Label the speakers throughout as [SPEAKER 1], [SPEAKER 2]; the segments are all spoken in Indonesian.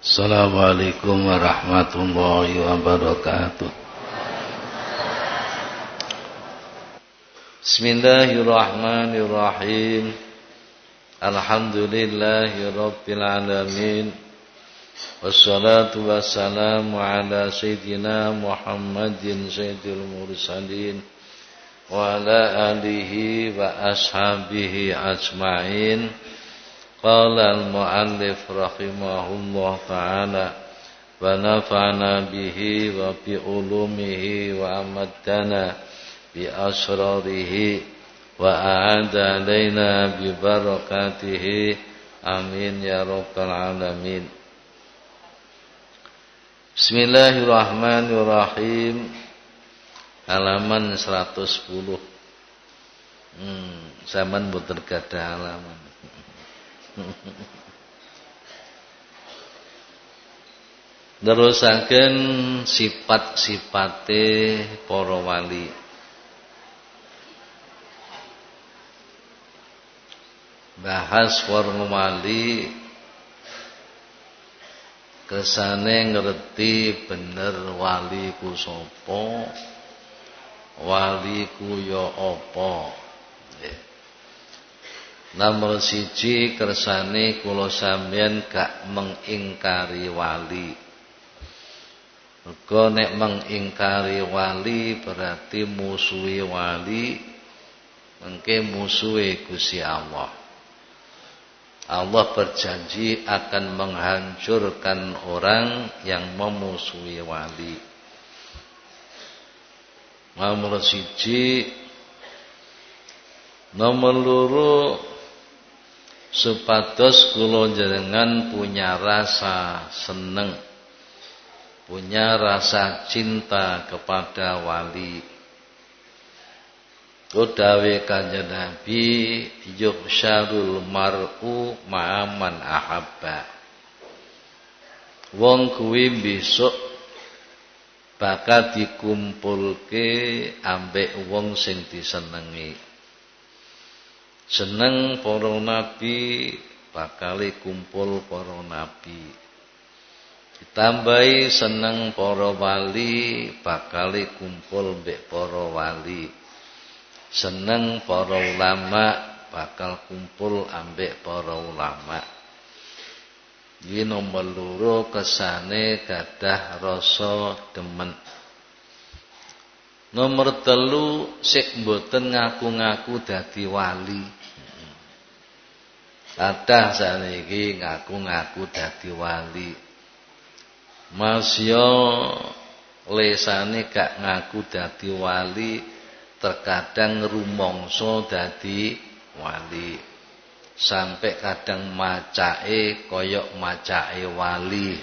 [SPEAKER 1] Assalamualaikum warahmatullahi wabarakatuh. Bismillahirrahmanirrahim. Alhamdulillahi rabbil alamin. Wassalatu wassalamu ala sayyidina Muhammadin sayyidil mursalin Wa ala alihi wa ashabihi ajma'in Qala al-muallif rahimahullah ta'ala wa nafa'na bihi wa ulumihi wa amaddana bi asrarihi wa a'ada alaina bi barakatihi amin halaman 110 hmm, zaman boten gadah halaman Nerusaken sifat-sifate para wali. Bahas para wali kesane ngerti bener wali ku sapa, wali ku ya apa. Yeah. Nomor siji kersane kula sampeyan gak mengingkari wali. Mergo nek mengingkari wali berarti musuhi wali mengke musuhi Gusti Allah. Allah berjanji akan menghancurkan orang yang memusuhi wali. Nomor siji Nomor loro supados kula jenengan punya rasa seneng punya rasa cinta kepada wali. Udawe kanjeng Nabi yuhsyarul mar'u ma'aman ahabba. Wong kuwi besok bakal dikumpulke ambek wong sing disenengi Seneng para nabi bakal kumpul para nabi. Ditambahi seneng para wali bakal kumpul mbek para wali. Seneng para ulama bakal kumpul ambek para ulama. Iki nomor loro kesane gadah rasa demen. Nomor telu sik mboten ngaku-ngaku dadi wali. Kadah saniki ngaku-ngaku dadi wali. Masya lesane gak ngaku dadi wali, terkadang rumangsa dadi wali. Sampai kadang macake koyok macake wali.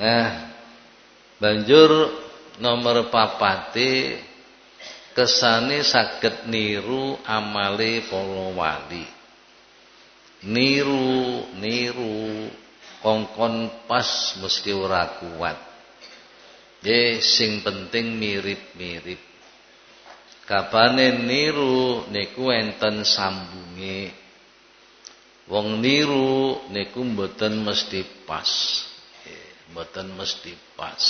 [SPEAKER 1] Nah, banjur nomor papate kesane saged niru amale para wali. Niru niru kongkon pas mesti ora kuat. Sing penting mirip-mirip. Kabane niru niku enten sambunge. Wong niru niku mboten mesti pas. Mboten mesti pas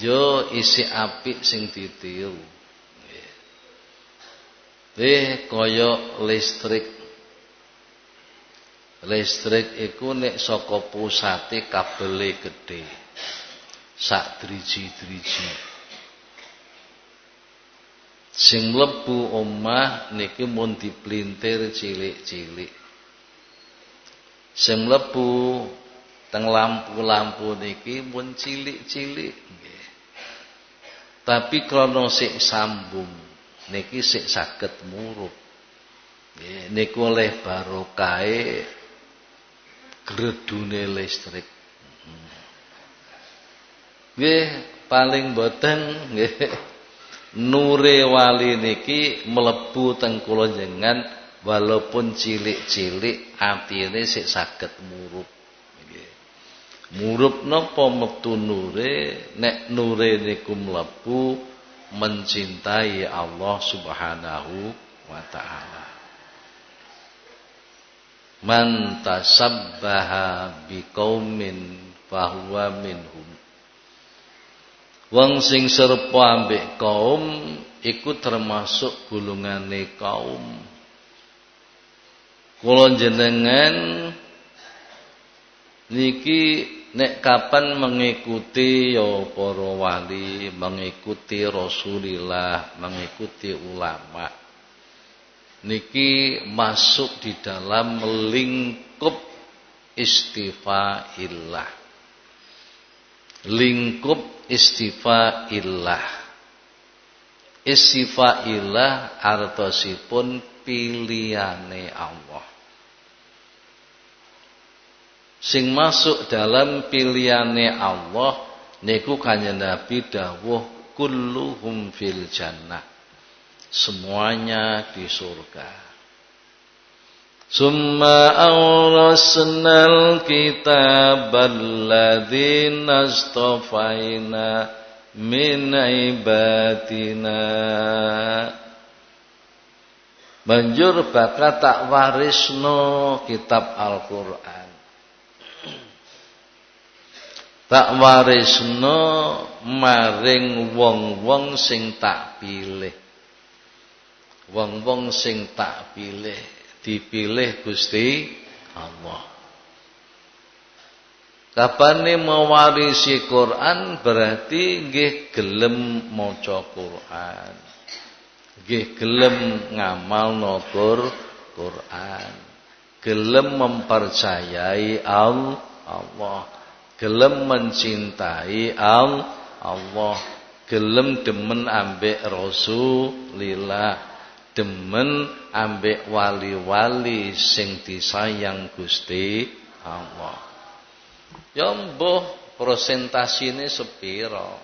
[SPEAKER 1] yo isi apik sing ditiru nggih. Kaya listrik. Listrik iku nek saka pusate kabele gedhe. Sak driji-driji. Sing mlebu omah niki mun diplintir cilik-cilik. Sing mlebu teng lampu-lampu niki mun cilik-cilik tapi krana sik sambung niki sik saged murup. Niku oleh barokahe gredune listrik. Nggih paling boten nggih nure wali niki mlebu teng kula jenengan walaupun cilik-cilik atine sik saged murup. Murup napa metu nure nek nure niku mlebu mencintai Allah Subhanahu wa taala. man tasabbaha biqaumin fahuwa minhum Wong sing serupa ambek kaum iku termasuk gulungane kaum. Kula jenengan niki nek kapan mengikuti ya para wali, mengikuti Rasulillah, mengikuti ulama. Niki masuk di dalam lingkup istifaillah. Lingkup istifaillah. Istifaillah artosipun pilihane Allah. Sing masuk dalam pilihane Allah niku kanjeng Nabi dawuh kulluhum fil jannah. Semuanya di surga. Summa awrasnal kitab alladzina astafaina min ibadina Banjur bakal tak warisno kitab Al-Qur'an Tak warisno maring wong-wong sing tak pilih Wong-wong sing tak pilih dipilih Gusti Allah. Kapane mewarisi Quran berarti nggih gelem maca Quran. Nggih gelem ngamal Quran. Gelem mempercayai Allah. Gelem mencintai Allah. Gelem demen ambek Rasulillah demen ambek wali-wali sing disayang Gusti Allah. Ya mbuh prosentasine sepira?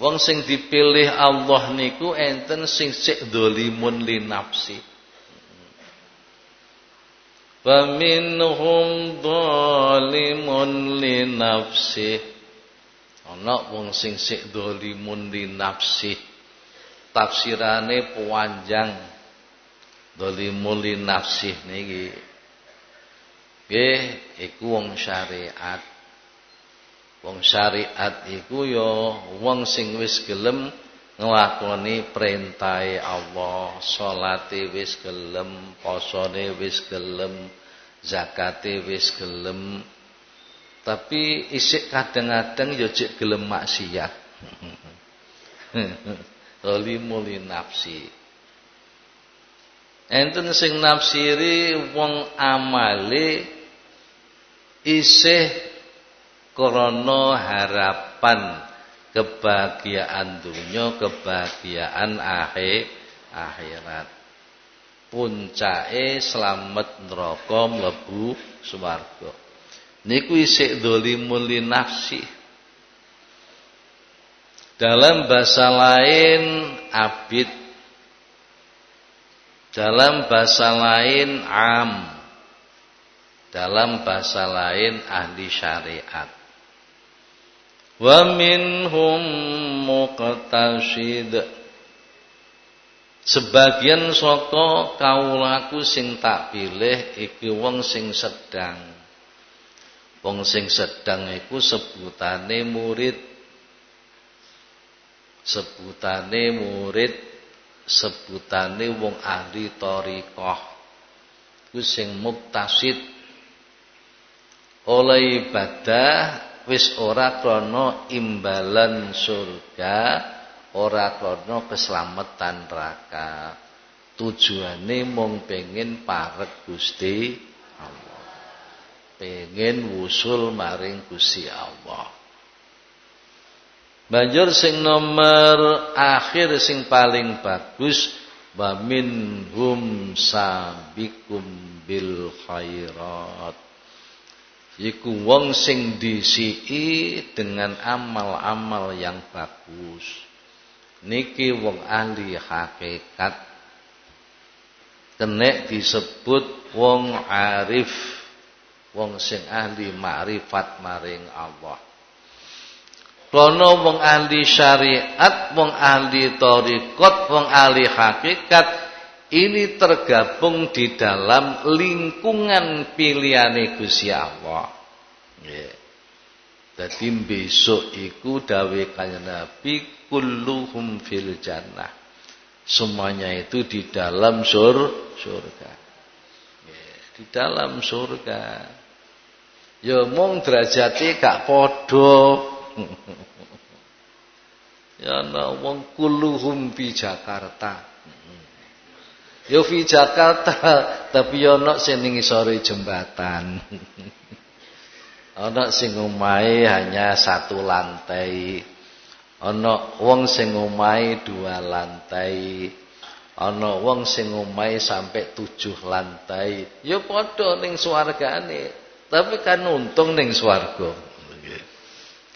[SPEAKER 1] Wong sing dipilih Allah niku enten sing sik dolimun li nafsi. Faminhum dhalimun li nafsi. Ana wong sing sik dolimun li nafsi tafsirane panjang. Dolimuli nafsih niki. Nggih iku wong syariat. Wong syariat iku ya wong sing wis gelem nglakoni perintahe Allah. Salate wis gelem posone wis gelem zakate wis gelem. Tapi isik kadang-kadang ya jek gelem maksiat. Zalimul nafsi. Enten sing nafsiri wong amale isih krana harapan kebahagiaan dunia, kebahagiaan akhir akhirat. Puncake slamet neraka mlebu swarga. Niku isih zalimul nafsi. Dalam bahasa lain abid Dalam bahasa lain am Dalam bahasa lain ahli syariat Wa minhum muqtasid Sebagian saka kaulaku sing tak pilih iki wong sing sedang. Wong sing sedang iku sebutane murid. Sebutane murid sebutane wong ahli thariqah ku sing muktasid oleh ibadah wis ora krana imbalan surga ora krana keselamatan neraka. Tujuane mung pengin parek Gusti Allah. Pengen wusul maring Gusti Allah. Banjur sing nomor akhir sing paling bagus wa minhum sabikum bil khairat. Iku wong sing disii dengan amal-amal yang bagus. Niki wong ahli hakikat. Kenek disebut wong arif. Wong sing ahli ma'rifat maring Allah. Kono wong ahli syariat, wong ahli torikot, wong ahli hakikat ini tergabung di dalam lingkungan pilihan Gusti Allah. Yeah. Jadi besok iku dawe kaya Nabi kulluhum fil jannah. Semuanya itu di dalam sur surga. Yeah. Di dalam surga. Ya mung derajate gak padha. ya ana wong kulluhum fi Jakarta. Yo fi Jakarta, tapi yo ono sing ning jembatan. ono sing omahe hanya satu lantai. Ono wong sing omahe dua lantai. Ono wong sing omahe sampai tujuh lantai. Yo padha ning swargane. Tapi kan untung ning swarga.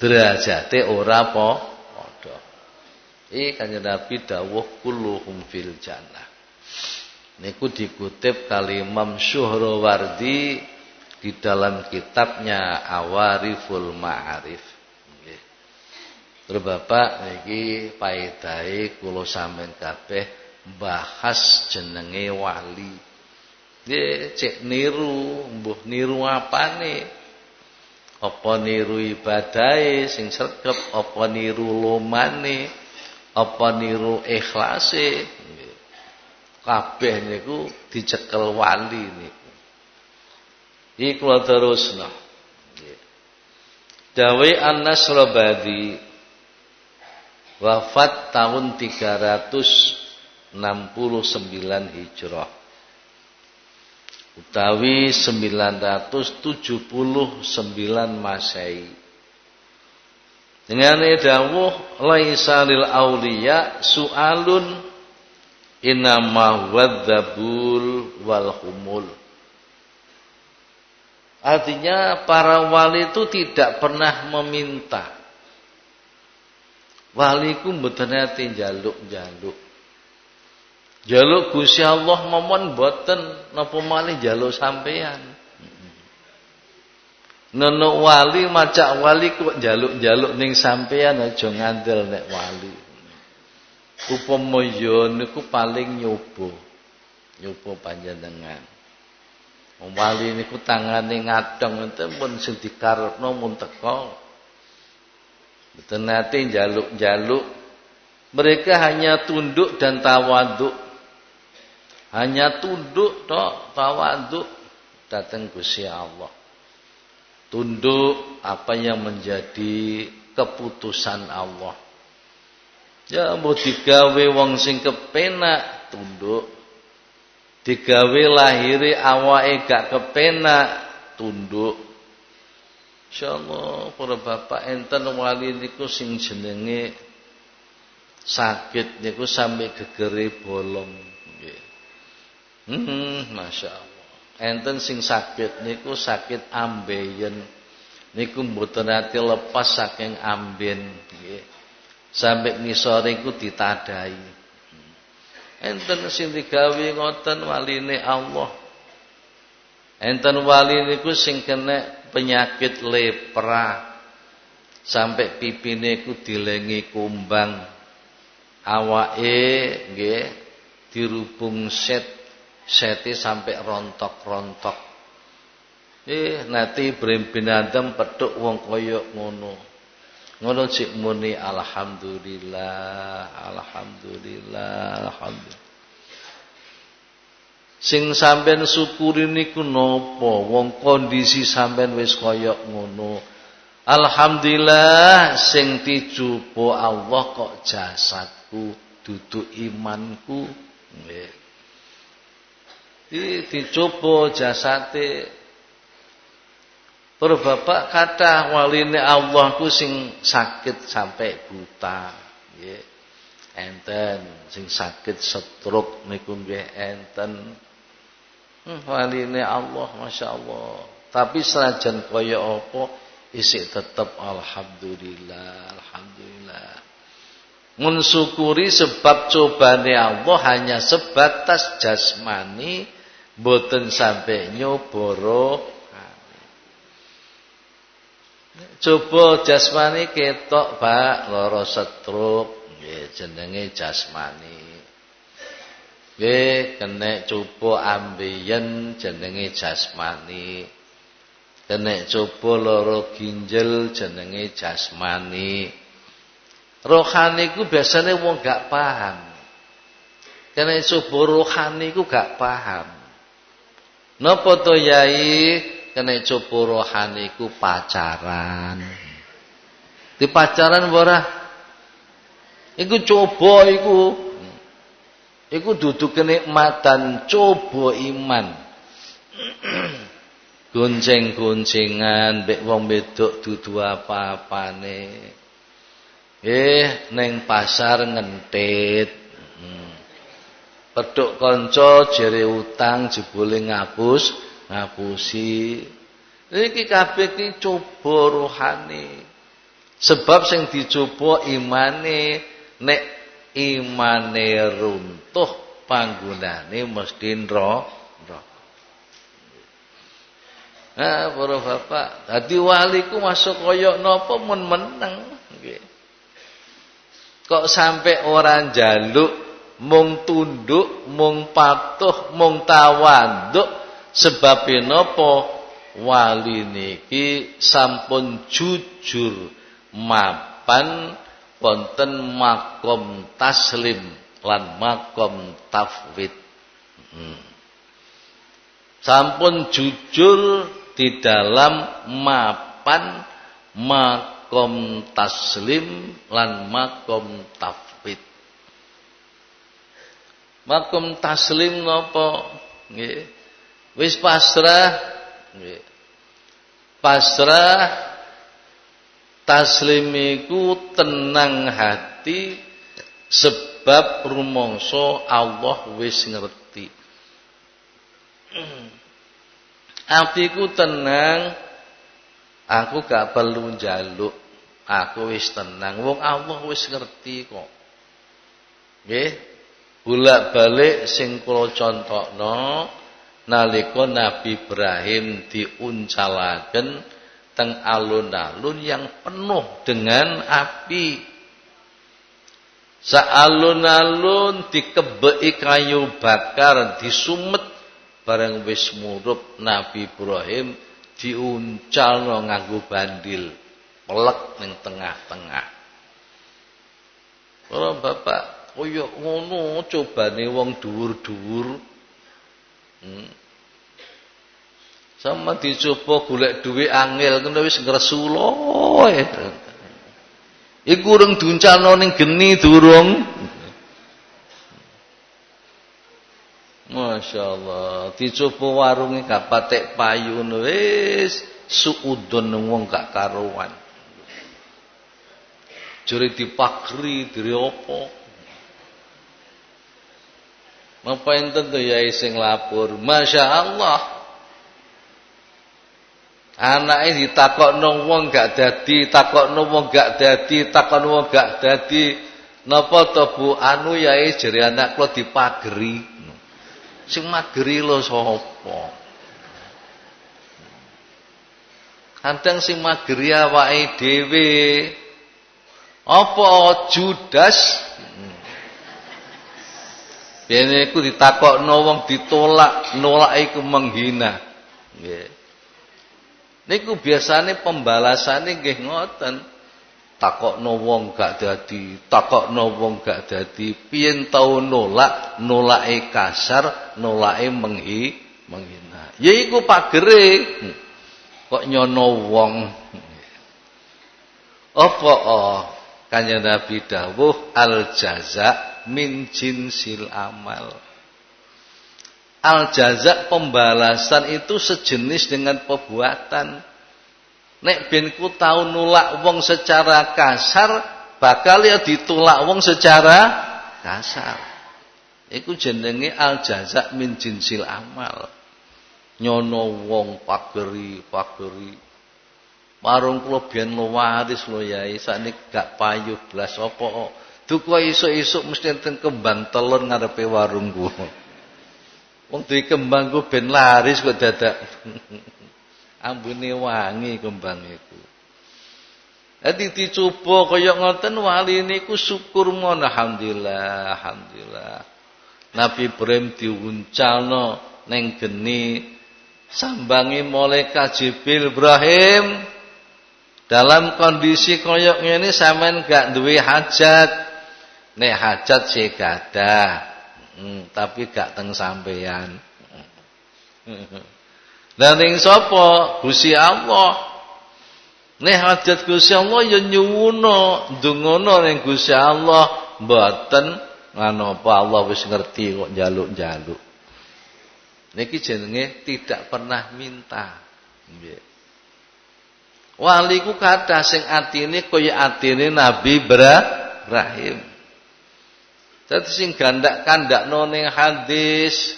[SPEAKER 1] Derajate ora apa padha. Iki kanjeng Nabi dawuh kulluhum fil jannah. Niku dikutip kali Imam Syuhrawardi di dalam kitabnya Awariful Ma'arif. Terus Bapak niki paedahe kula sampean kabeh bahas jenenge wali. Nggih, cek niru, mbuh niru apane? Apa niru ibadahe sing sregep, apa niru lomane, apa niru ikhlase? Kabeh niku dicekel wali niku. Iki kula terusno. Dawe An-Nasrabadi wafat tahun 369 Hijrah. Utawi 979 Masehi. Dengan dawuh laisa lil auliya su'alun Inama wadzabul wal humul. Artinya para wali itu tidak pernah meminta. Wali ku mboten ate njaluk-njaluk. Jaluk Gusti Allah momon boten napa malih njaluk sampean. Nono wali macak wali kok njaluk-njaluk ning sampean aja ngandel nek wali upama ya niku paling nyoba. Nyoba panjenengan. Wali niku tangane ngadeng enten pun sing dikarepno mun teka. Mboten nate njaluk-njaluk. Mereka hanya tunduk dan tawaduk. Hanya tunduk tok tawaduk. Datang Gusti Allah. Tunduk apa yang menjadi keputusan Allah Ya mau digawe wong sing kepenak tunduk. Digawe lahiri awake gak kepenak tunduk. Insyaallah para bapak enten wali niku sing jenenge sakit niku sampai gegere bolong nggih. Hmm, masyaallah. Enten sing sakit niku sakit ambeien. Niku mboten ati lepas saking amben nggih sampai ngisore iku ditadai. Enten sing digawe ngoten waline Allah. Enten wali niku sing kena penyakit lepra. Sampai pipine ku dilengi kumbang. Awake nggih dirubung set sete sampai rontok-rontok. Eh nanti berimpin adam petuk wong koyok ngono. Ngono cik muni alhamdulillah, alhamdulillah, alhamdulillah. Sing sampean syukuri niku napa? Wong kondisi sampean wis kaya ngono. Alhamdulillah sing dijupo Allah kok jasadku duduk imanku. Nggih. Dicoba jasate Para bapak kata waline Allah ku sing sakit sampai buta. Nggih. Enten sing sakit stroke niku nggih enten. Hmm, waline Allah Masya Allah. Tapi senajan kaya apa isik tetep alhamdulillah, alhamdulillah. Mensyukuri sebab cobane Allah hanya sebatas jasmani, boten sampai nyoboro Coba jasmani ketok Pak lara setruk jenenge jasmani. Nggih, kena coba ambiyen jenenge jasmani. Kena coba loro ginjal jenenge jasmani. Rohani ku biasanya wong gak paham. Kena coba rohani ku gak paham. Napa to kena coba rohani ku pacaran. Di pacaran ora Iku coba iku Iku duduk kenikmatan coba iman. Gonceng-goncengan mbek wong wedok dudu apa-apane. Eh neng pasar ngentit. Hmm. Peduk kanca jere utang jebule ngapus, ngapusi. Iki kabeh iki coba rohani. Sebab sing dicoba imane nek imane runtuh panggunane mesti neraka. Nah, para bapak, dadi wali ku masuk kaya napa mun meneng. Kok sampai orang jaluk mung tunduk, mung patuh, mung tawaduk sebab napa wali niki sampun jujur mapan wonten makom taslim lan makom tafwid. Hmm. Sampun jujur di dalam mapan makom taslim lan makom tafwid. Makom taslim napa? Nggih. Wis pasrah. Pasrah Taslimiku tenang hati sebab rumangsa Allah wis ngerti. Atiku tenang, aku gak perlu njaluk, aku wis tenang. Wong Allah wis ngerti kok. Nggih. Bolak-balik sing kula nalika Nabi Ibrahim diuncalaken teng alun-alun yang penuh dengan api. Saalun-alun dikebeki kayu bakar, disumet bareng wis murup Nabi Ibrahim diuncalno nganggo bandil, pelek ning tengah-tengah. Para bapak, koyo ngono cobane wong dhuwur-dhuwur. Hmm. Sama dicoba golek duit angel ngono wis ngresula. Iku urung duncalno ning geni durung. Masya Allah Dicoba warungi gak patek payu wis suudon wong gak karuan. Jare dipakri diri apa? Apa enten to yai sing lapor? Masya Allah Anake ditakokno wong gak dadi, takokno wong gak dadi, takokno wong gak dadi. Napa to anu yae jere anak kula dipageri. Sing mageri lho sapa? Kadang sing mageri awake dhewe. Apa Judas? Bene iku ditakokno wong ditolak, nolak iku menghina. Nggih. Niku biasane pembalasane nggih ngoten. Takokno wong gak dadi, takokno wong gak dadi, piyen tau nolak, nolake kasar, nolake menghi, menghina. Ya iku pagere. Kok nyono wong. Apa oh kanjeng Nabi dawuh al jaza min jinsil amal. Al jaza pembalasan itu sejenis dengan perbuatan. Nek ben ku tau nulak wong secara kasar, bakal ya ditulak wong secara kasar. Iku jenenge al jaza min jinsil amal. Nyono wong pageri, pageri. Marung kula biyen waris lho yai, sakniki gak payuh blas apa. Duku isuk-isuk mesti enten kembang telur ngarepe warung kula. Wong duwe kembang ku ben laris kok dadak. Ambune wangi kembang iku. Dadi dicoba kaya ngoten wali niku syukur mon alhamdulillah, alhamdulillah. Nabi Ibrahim diuncalno neng geni sambangi malaikat Jibril Ibrahim dalam kondisi koyok ini sampean gak duwe hajat nek hajat sih gadah hmm, tapi gak teng sampeyan dan ing sapa Gusti Allah Nek hajat Gusti Allah ya nyuwuna, ndonga ning Gusti Allah mboten nganopo Allah wis ngerti kok njaluk-njaluk. Niki jenenge tidak pernah minta. Nggih. Wali ku sing atine kaya atine Nabi Ibrahim. Dadi sing gandak-kandakno ning hadis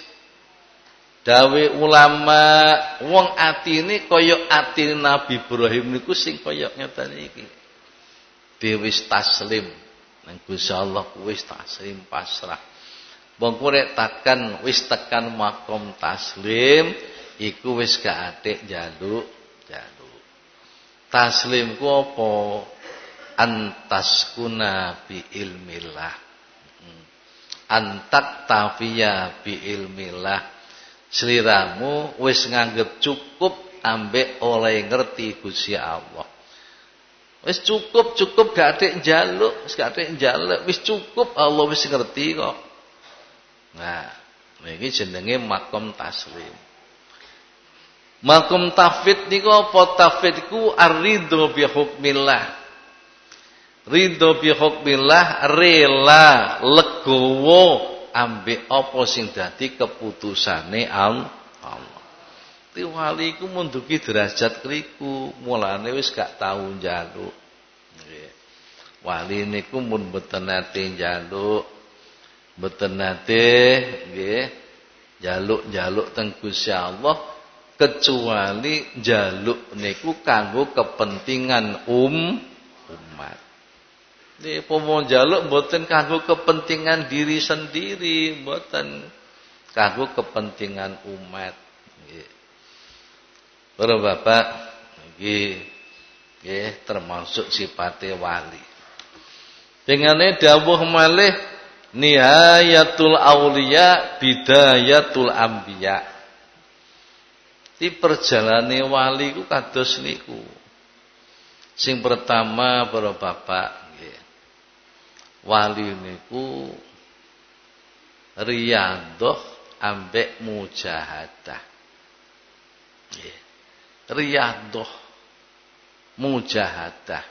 [SPEAKER 1] dawe ulama wong atine kaya atine Nabi Ibrahim niku sing kaya ngeten iki. Dewis taslim. Nang Gusti Allah wis taslim pasrah. Wong rek takan wis tekan makom taslim iku wis gak atik jaluk jaluk taslim ku apa? Antas kuna bi ilmillah. Antak tafiya bi ilmillah sliramu wis nganggep cukup ambek oleh ngerti Gusti Allah. Wis cukup cukup gak ada njaluk, wis gak ada njaluk, wis cukup Allah wis ngerti kok. Nah, niki jenenge makom taslim. Makom tafid niku apa tafid iku arido bi hukmillah. Ridho bi hukmillah rela legowo ambek apa sing dadi keputusane Allah. Ti wali iku munduki derajat kriku, mulane wis gak tau njaluk. Nggih. Wali niku mun mboten nate njaluk, mboten nate nggih, njaluk-njaluk teng Gusti Allah kecuali njaluk niku kanggo kepentingan um umat. Di pomo jaluk mboten kanggo kepentingan diri sendiri, mboten kanggo kepentingan umat. Nggih. Para bapak nggih termasuk sipate wali. Dengane dawuh malih nihayatul auliya bidayatul anbiya. Di perjalanan wali ku kados niku. Sing pertama para bapak wali niku riyadhah ambek mujahadah. Nggih. Riyadhah mujahadah.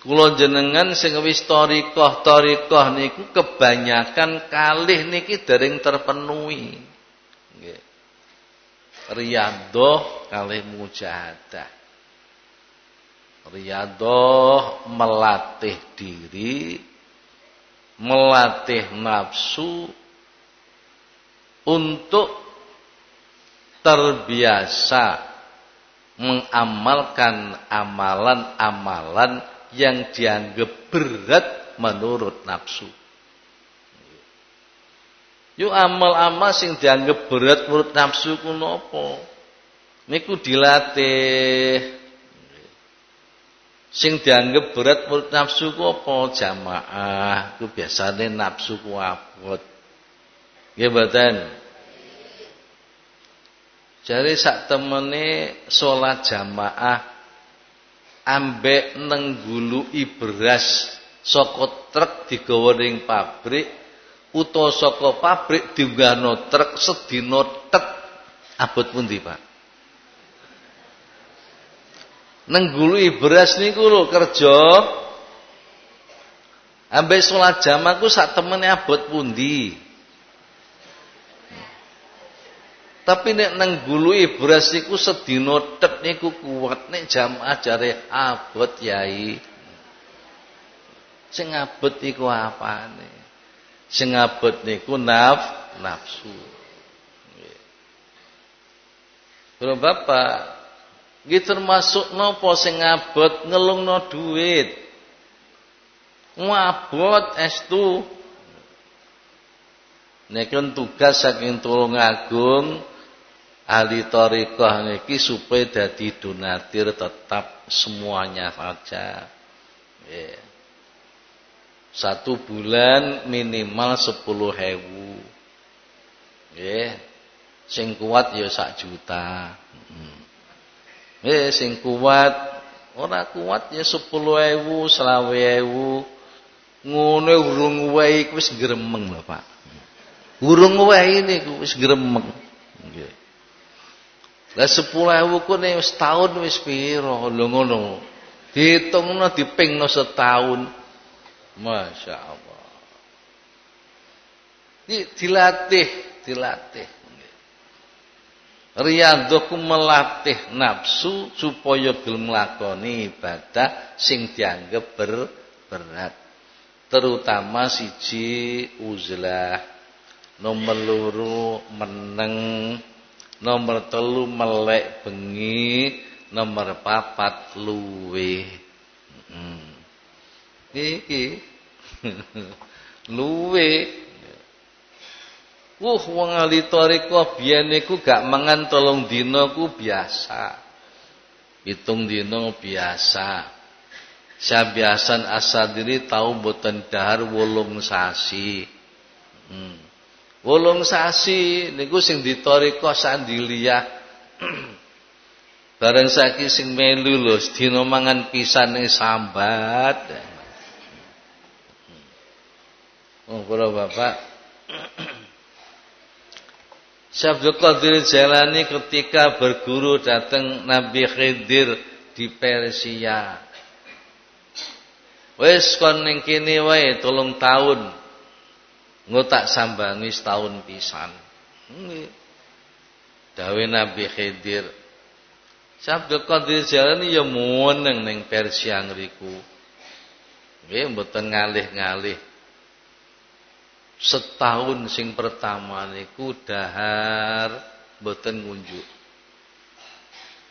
[SPEAKER 1] Kula jenengan sing wis thariqah-thariqah niku kebanyakan kalih niki dereng terpenuhi. Nggih. Riyadhah kalih mujahadah. Riyadoh melatih diri, melatih nafsu untuk terbiasa mengamalkan amalan-amalan yang dianggap berat menurut nafsu. Yuk amal-amal sing dianggap berat menurut nafsu ku nopo? Niku dilatih Sing dianggap berat menurut nafsu ku apa jamaah? Ku biasane nafsu ku abot. Nggih mboten? Jare sak temene salat jamaah ambek nenggului beras saka truk digawa ning pabrik utawa saka pabrik diunggahno truk sedina tek abot pundi, Pak? Nenggului beras niku lho kerja. Ambek salat jamaah ku sak temene abot pundi? Tapi nek nenggului beras niku sedina tek niku kuat nek jamaah jare abot yai. Sing abot iku apane? Sing abot niku naf nafsu. Kalau Bapak Nggih termasuk napa sing ngabot ngelungno dhuwit. Ngabot estu. Nek tugas saking tulung agung ahli thariqah niki supaya dadi donatir tetap semuanya saja. Yeah. Satu bulan minimal sepuluh hewu. Nggih. Sing kuat ya sak juta. Hmm. Eh sing kuat ora kuat ya selawe hewu. Ngono urung wae wis gremeng lho, Pak. Urung wae niku wis gremeng. Nggih. Lah 10.000 ku nek wis taun wis pira lho ngono. Dihitungno dipingno setahun. Masya Allah. Ini dilatih, dilatih. Riyadhahku melatih nafsu supaya gelem nglakoni ibadah sing dianggap ber, berat. Terutama siji uzlah, nomor loro meneng, nomor telu melek bengi, nomor papat luwe. Hmm. Iki luwe Wuh wong ahli tarekah biyen niku gak mangan tolong dina ku biasa. Pitung dina biasa. Sabiasan asadiri tau mboten dahar wolung sasi. Hmm. Wolung sasi niku sing ditarekah sandiliyah. Bareng saiki sing melu lho dina mangan pisan ning sambat. Oh, para bapak. Syabdul Qadir Jalani ketika berguru datang Nabi Khidir di Persia. Wes kon ning kene wae tolong tahun. Engko tak sambangi setahun pisan. Dawe Nabi Khidir. Syabdul Qadir Jalani ya meneng ning Persia ngriku. Nggih mboten ngalih-ngalih setahun sing pertama niku dahar mboten ngunjuk.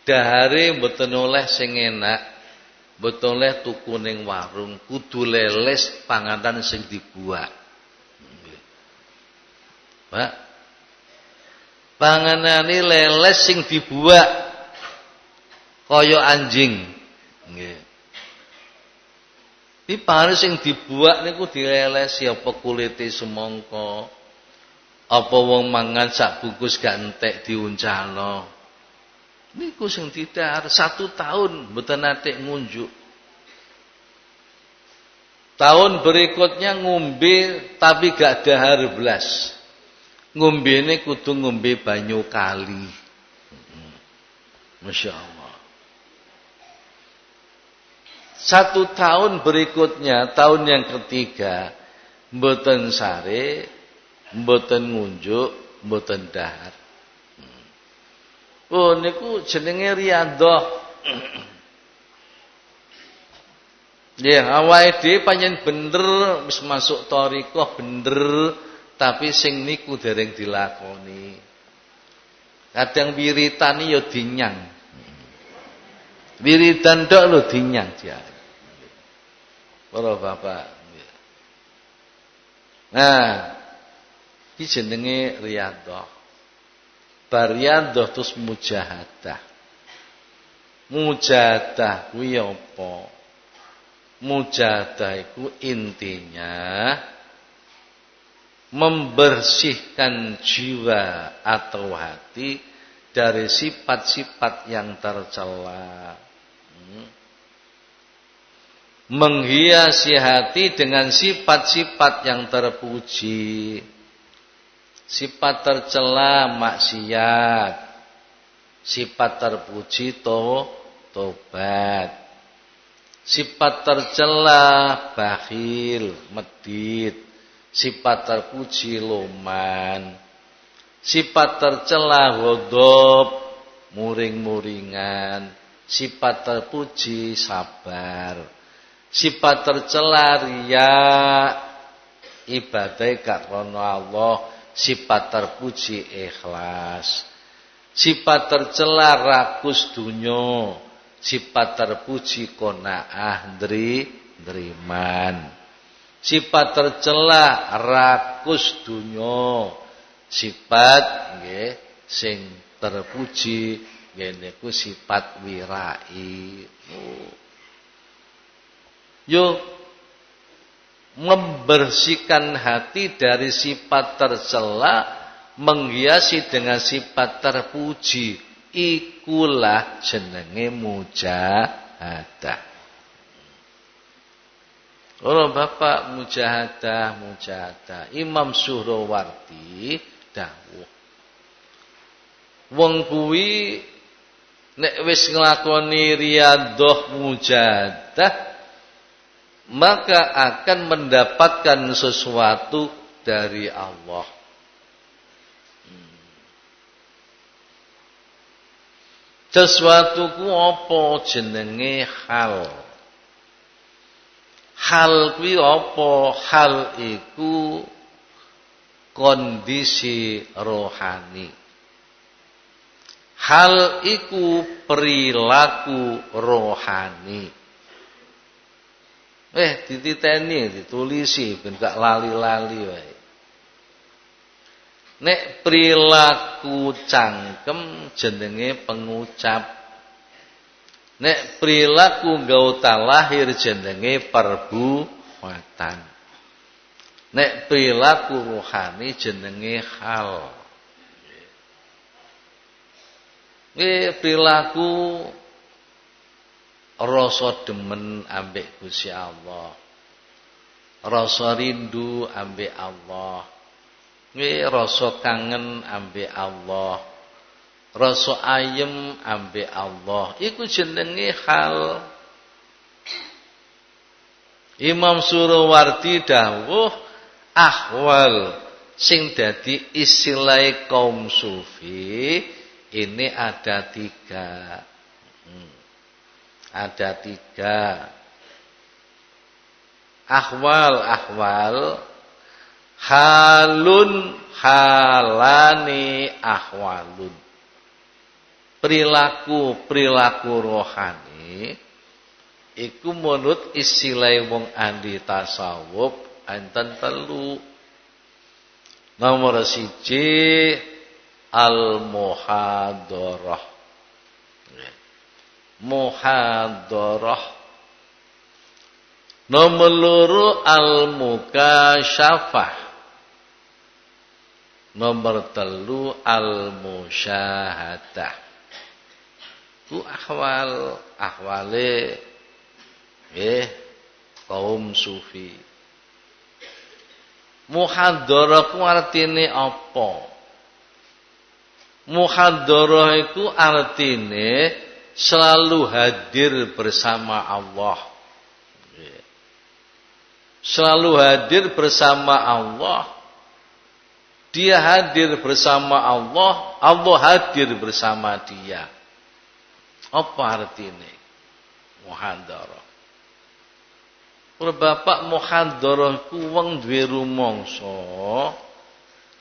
[SPEAKER 1] Dahare mboten oleh sing enak, mboten oleh tuku ning warung, kudu leles panganan sing dibuat. Pak. Panganane leles sing dibuat kaya anjing. Nggih. Iki pare sing dibuak niku dilelesi apa kulite semangka. Apa wong mangan sak bungkus gak entek diuncalno. Niku sing didar satu tahun mboten ngunjuk. Tahun berikutnya ngombe tapi gak dahar blas. Ngombene kudu ngombe banyu kali. Masya Allah. Satu tahun berikutnya, tahun yang ketiga, mboten sare, mboten ngunjuk, mboten dahar. Oh niku jenenge riyadhah. Ya, awake dhewe panjen bener masuk thariqah bener, tapi sing niku dereng dilakoni. Kadang wiritani ya dinyang. Wiridan tok lho dinyang dia. Para bapak. Nah, iki jenenge riyadhah. Bar riyadhah terus mujahadah. Mujahadah kuwi apa? Mujahadah iku intinya membersihkan jiwa atau hati dari sifat-sifat yang tercela. Hmm menghiasi hati dengan sifat-sifat yang terpuji. Sifat tercela maksiat, sifat terpuji to tobat. Sifat tercela bakhil, medit. Sifat terpuji loman. Sifat tercela hodop, muring-muringan. Sifat terpuji sabar sifat tercela ria ibadah krono Allah. Sifat terpuji ikhlas. Sifat tercela rakus dunyo sifat terpuji konaah dri driman sifat tercela rakus dunyo sifat nggih sing terpuji ngene sifat wirai. Oh. Yo membersihkan hati dari sifat tercela menghiasi dengan sifat terpuji. Ikulah jenenge mujahadah. Oh Bapak mujahadah mujahadah. Imam Suhrawardi dawuh. Wong kuwi nek wis nglakoni riyadhah mujahadah maka akan mendapatkan sesuatu dari Allah. Sesuatu ku apa jenenge hal? Hal kuwi apa? Hal iku kondisi rohani. Hal iku perilaku rohani. Eh dititeni ditulisi ben gak lali-lali wae. Nek perilaku cangkem jenenge pengucap Nek perilaku gauta lahir jenenge perbuatan. Nek perilaku rohani jenenge hal. Ini perilaku rasa demen ambek Gusti Allah. Rasa rindu ambek Allah. Ini rasa kangen ambek Allah rasa ayem ambek Allah iku jenenge hal Imam Surawardi dawuh ahwal sing dadi istilah kaum sufi ini ada tiga. Ada tiga. Ahwal ahwal. Halun halani ahwalun. Perilaku-perilaku rohani. Iku menurut istilah wong andi tasawuf enten telu. Nomor siji al muhadarah muhadarah nomor loro al mukasyafah nomor telu al musyahadah ku ahwal ahwale nggih kaum sufi. Muhadharah ku artine apa? Muhadharah itu artine selalu hadir bersama Allah selalu hadir bersama Allah dia hadir bersama Allah Allah hadir bersama dia apa artinya? Muhadarah. Ora bapak muhadarah ku wong duwe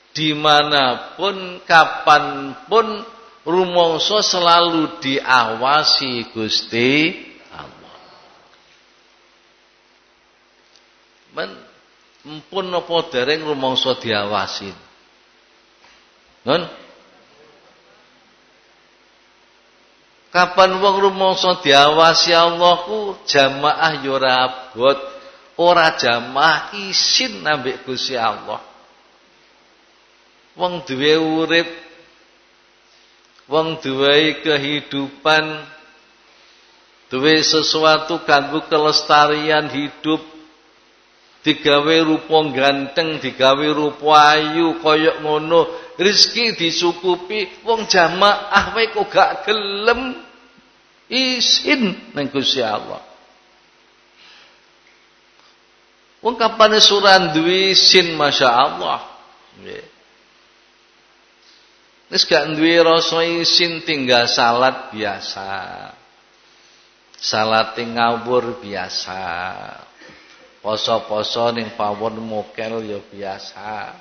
[SPEAKER 1] di mana pun kapan pun rumangsa selalu diawasi Gusti Allah. Men empun apa dereng rumangsa diawasi? Nun? Kapan wong rumangsa diawasi Allah ku jamaah yo ora abot, ora jamaah isin ambek Gusti Allah. Wong duwe urip, wong duwe kehidupan, duwe sesuatu kanggo kelestarian hidup, digawe rupa ganteng, digawe rupa ayu kaya ngono Rizki disukupi wong jamaah wae kok gak gelem isin nang Gusti Allah. Wong kapan suran duwe isin masyaallah. Nggih. Wis gak duwe rasa isin tinggal salat biasa. Salat ngawur biasa. Poso-poso ning pawon mokel ya biasa.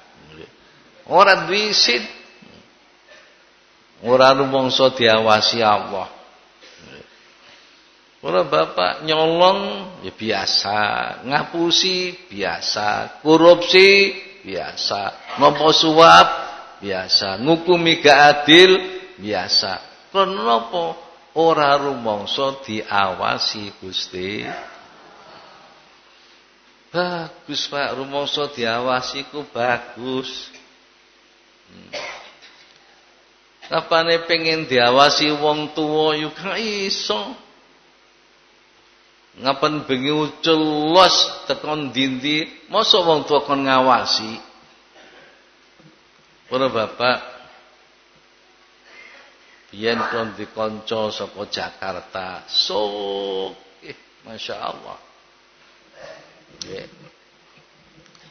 [SPEAKER 1] Ora duwe isin. Ora rumangsa diawasi Allah. Ora bapak nyolong ya biasa, ngapusi biasa, korupsi biasa, nampa suap biasa, ngukumi gak adil biasa. Kenapa ora rumangsa diawasi Gusti? Bagus Pak, rumangsa diawasi ku bagus. Hmm. Pengen diawasi wong tuwa yo gak iso. Ngapan bengi ucul los tekon dindi, mosok wong tuwa kon ngawasi. Para bapak, biyen kon dikanca saka Jakarta, so eh, Masya Allah. Nggih.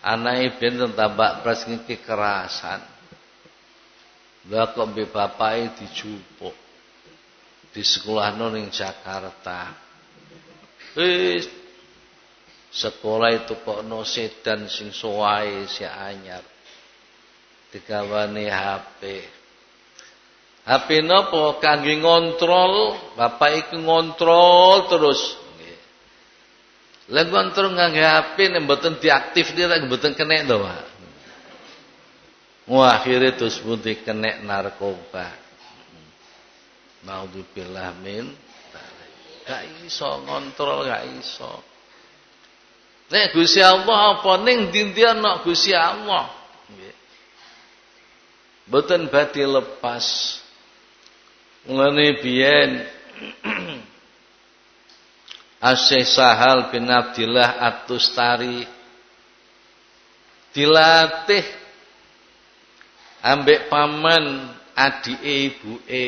[SPEAKER 1] Anake ben tambak pres kekerasan. Lah kok mbek bapake dijupuk. Di sekolah ning Jakarta. Wis sekolah itu kok no sedan sing sowae si anyar. Digawane HP. HP nopo kangge ngontrol, bapak iku ngontrol terus lah kontrol ngangge HP nek mboten diaktif dia lagi mboten kena to, Pak. Wah, akhirnya terus putih kena narkoba. Naudzubillah min gak iso ngontrol gak iso. Nek Gusti Allah apa ning ndi ana Gusti Allah. Mboten badhe lepas. Mulane biyen Asyik Sahal bin Abdillah At-Tustari dilatih ambek paman adike ibuke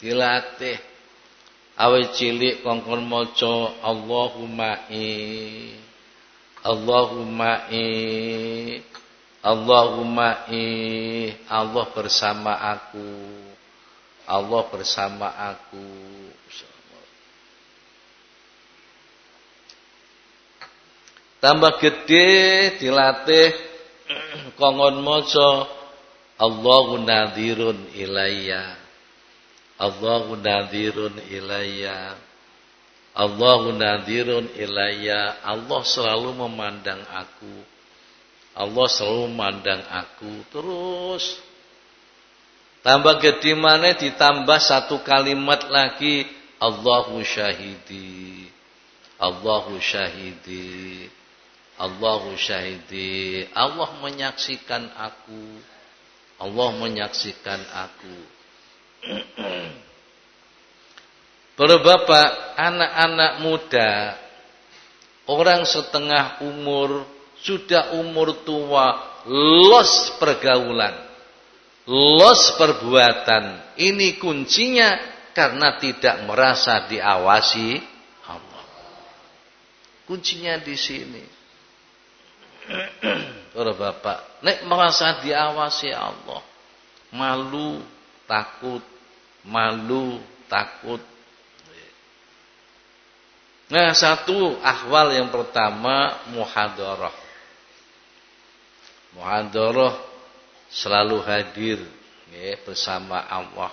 [SPEAKER 1] dilatih awe cilik kongkon maca Allahumma i Allahumma i Allahumma i Allah bersama aku Allah bersama aku Tambah gede dilatih kongon maca Allahu nadhirun ilayya. Allahu nadhirun ilayya. Allahu nadhirun ilayya. Allah selalu memandang aku. Allah selalu memandang aku. Terus tambah gede mana ditambah satu kalimat lagi Allahu syahidi. Allahu syahidi. Allahu syahidi. Allah menyaksikan aku. Allah menyaksikan aku. Para bapak, anak-anak muda, orang setengah umur, sudah umur tua, los pergaulan, los perbuatan. Ini kuncinya karena tidak merasa diawasi Allah. Kuncinya di sini. Para bapak, nek merasa diawasi Allah, malu, takut, malu, takut. Nah, satu ahwal yang pertama muhadarah. Muhadarah selalu hadir ya, bersama Allah.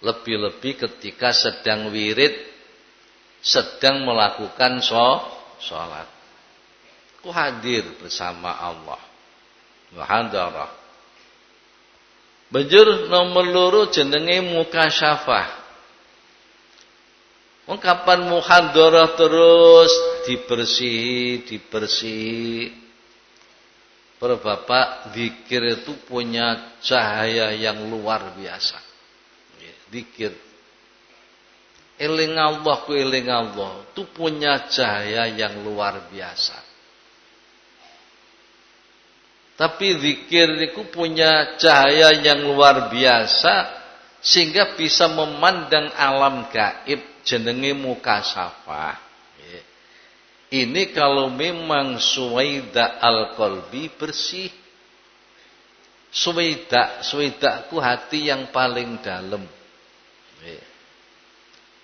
[SPEAKER 1] Lebih-lebih ketika sedang wirid, sedang melakukan sholat. Ku hadir bersama Allah. Muhadarah. Banjur nomor loro jenenge mukasyafah. Wong kapan muhadarah terus dibersihi, dibersihi. Para bapak, zikir itu punya cahaya yang luar biasa. Zikir. Eling Allah ku eling Allah. Itu punya cahaya yang luar biasa. Tapi zikir itu punya cahaya yang luar biasa sehingga bisa memandang alam gaib jenenge mukasafah. Ini kalau memang suwaida al-qalbi bersih. Suwaida, suwaida ku hati yang paling dalam.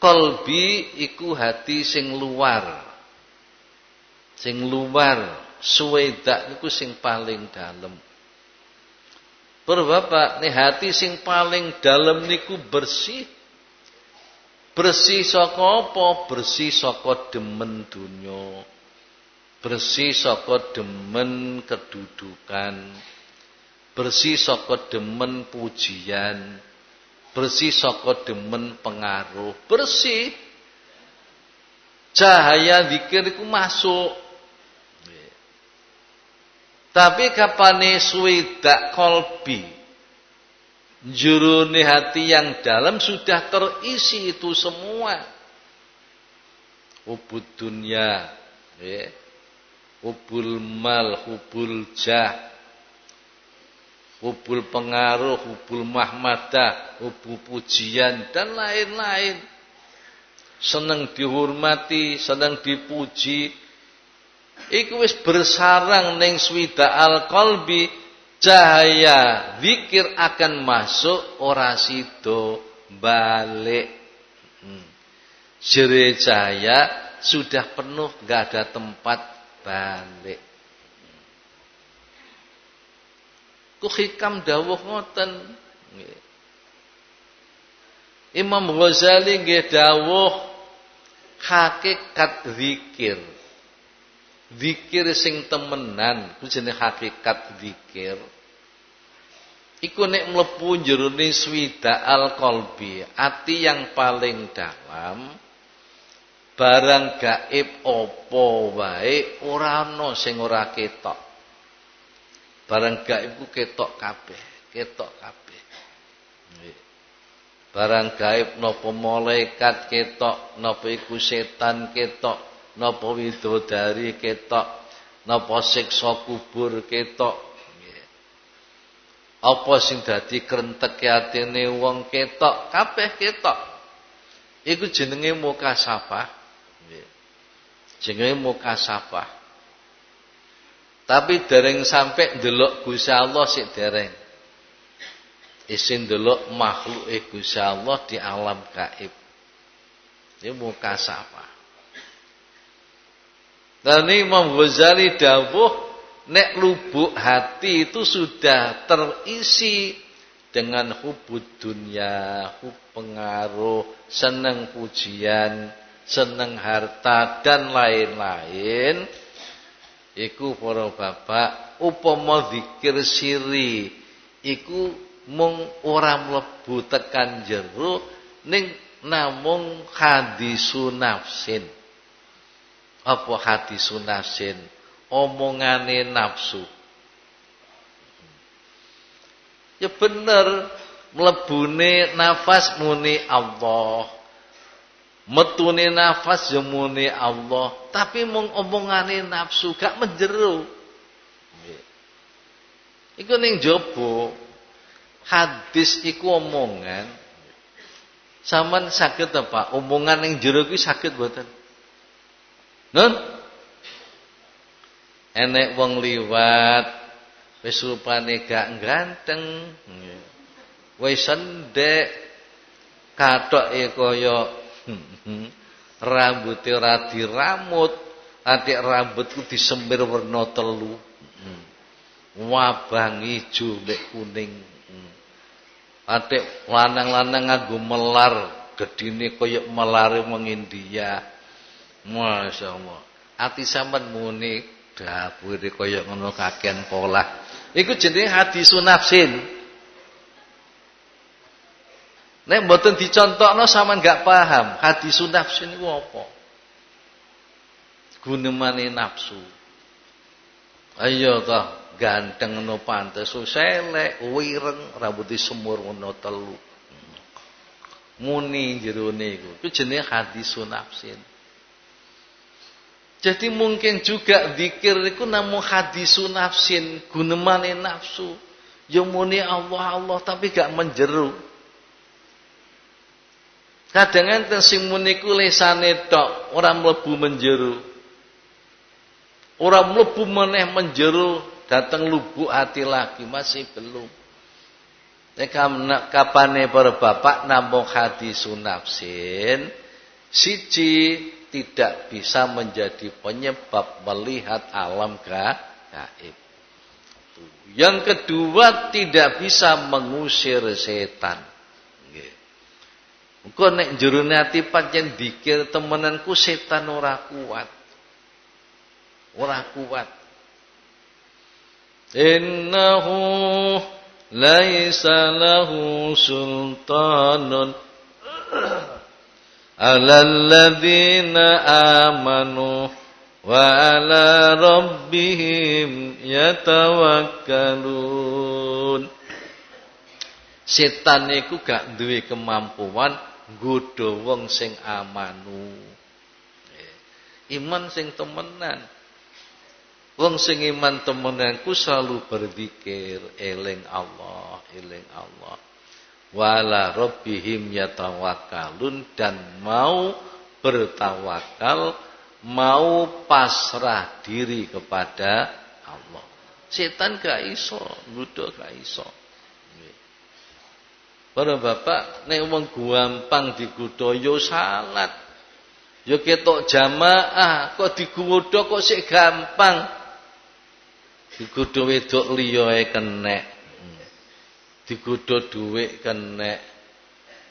[SPEAKER 1] Kolbi iku hati sing luar. Sing luar suweda niku sing paling dalem. Para bapak, nih hati sing paling dalem niku bersih. Bersih saka apa? Bersih saka demen dunya. Bersih saka demen kedudukan. Bersih saka demen pujian. Bersih saka demen pengaruh. Bersih. Cahaya zikir iku masuk Tapi kapane suwidak kolbi jurune hati yang dalam sudah terisi itu semua. Hubud dunia, ya. hubul mal, hubul jah, hubul pengaruh, hubul mahmadah, hubul pujian dan lain-lain. Senang dihormati, senang dipuji. Iku wis bersarang ning swida al qalbi cahaya zikir akan masuk ora sido balik. Hmm. Jere cahaya sudah penuh gak ada tempat balik. Ku hikam dawuh ngoten. Imam Ghazali nggih dawuh hakikat zikir. Zikir sing temenan ku hakikat zikir. Iku nek mlebu jerone swida al qalbi, ati yang paling dalam barang gaib apa wae ora sing ora ketok. Barang gaib ku ketok kabeh, ketok kabeh. Barang gaib napa malaikat ketok, napa iku setan ketok, napa widodari ketok, napa siksa kubur ketok. Apa sing dadi krenteke atine wong ketok, kabeh ketok. Iku jenenge mukasafah. Jenenge mukasafah. Tapi dereng sampai ndelok Gusti Allah sik dereng. Isin ndelok makhluk Gusti Allah di alam gaib. Ini mukasafah. Dan Imam Ghazali dawuh nek lubuk hati itu sudah terisi dengan hubud dunia, hub pengaruh, senang pujian, senang harta dan lain-lain. Iku para bapak upama zikir siri iku mung ora mlebu tekan jero ning namung hadisun nafsin. Apa hadisun nafsin? omongane nafsu. Ya bener, mlebune nafas muni Allah. Metune nafas ya muni Allah, tapi mung omongane nafsu gak menjero. Iku ning jaba hadis iku omongan. Saman sakit apa? Omongan ning jero kuwi sakit mboten? Nun? enek wong liwat wis rupane gak ganteng wis sendek katoke kaya rambuté ora diramut. Atik rambutku disemir warna telu. Wabang ijo nek kuning. Atik lanang-lanang nganggo melar gedine kaya melare wong India masyaallah ati sampean muni dapure kaya ngono kakean pola. Iku jenenge hadisun nafsin. Nek mboten dicontokno sampean gak paham, hadisun nafsin iku apa? Gunemane nafsu. Ayo toh ganteng ngono pantes selek, wireng, rambutnya semur ngono telu. Muni jerone iku. Iku jenenge hadisun nafsin. Jadi mungkin juga zikir itu namun hadisu nafsin, gunemane nafsu. Ya muni Allah Allah tapi gak menjeru. Kadang enten sing muni ku lesane tok, ora mlebu menjeru. Ora mlebu meneh menjeru, datang lubuk hati lagi masih belum. Nek kapane para bapak namung hadisu nafsin, siji tidak bisa menjadi penyebab melihat alam gaib. Yang kedua tidak bisa mengusir setan. Engko nek jero ati pancen dikir temenanku setan ora kuat. Ora kuat. Innahu laisa lahu sultanun على الذين آمنوا wa ala rabbihim yatawakkalun setan iku gak duwe kemampuan nggodha wong sing amanu iman sing temenan wong sing iman temenan ku selalu berzikir eling Allah eling Allah wala rabbihim yatawakkalun dan mau bertawakal mau pasrah diri kepada Allah. Setan gak iso, nggodha gak iso. Para bapak nek wong gampang digodha yo salat. Yo ketok jamaah kok digodha kok sik gampang. Digodha wedok liya e kenek. Digodha dhuwit kenek.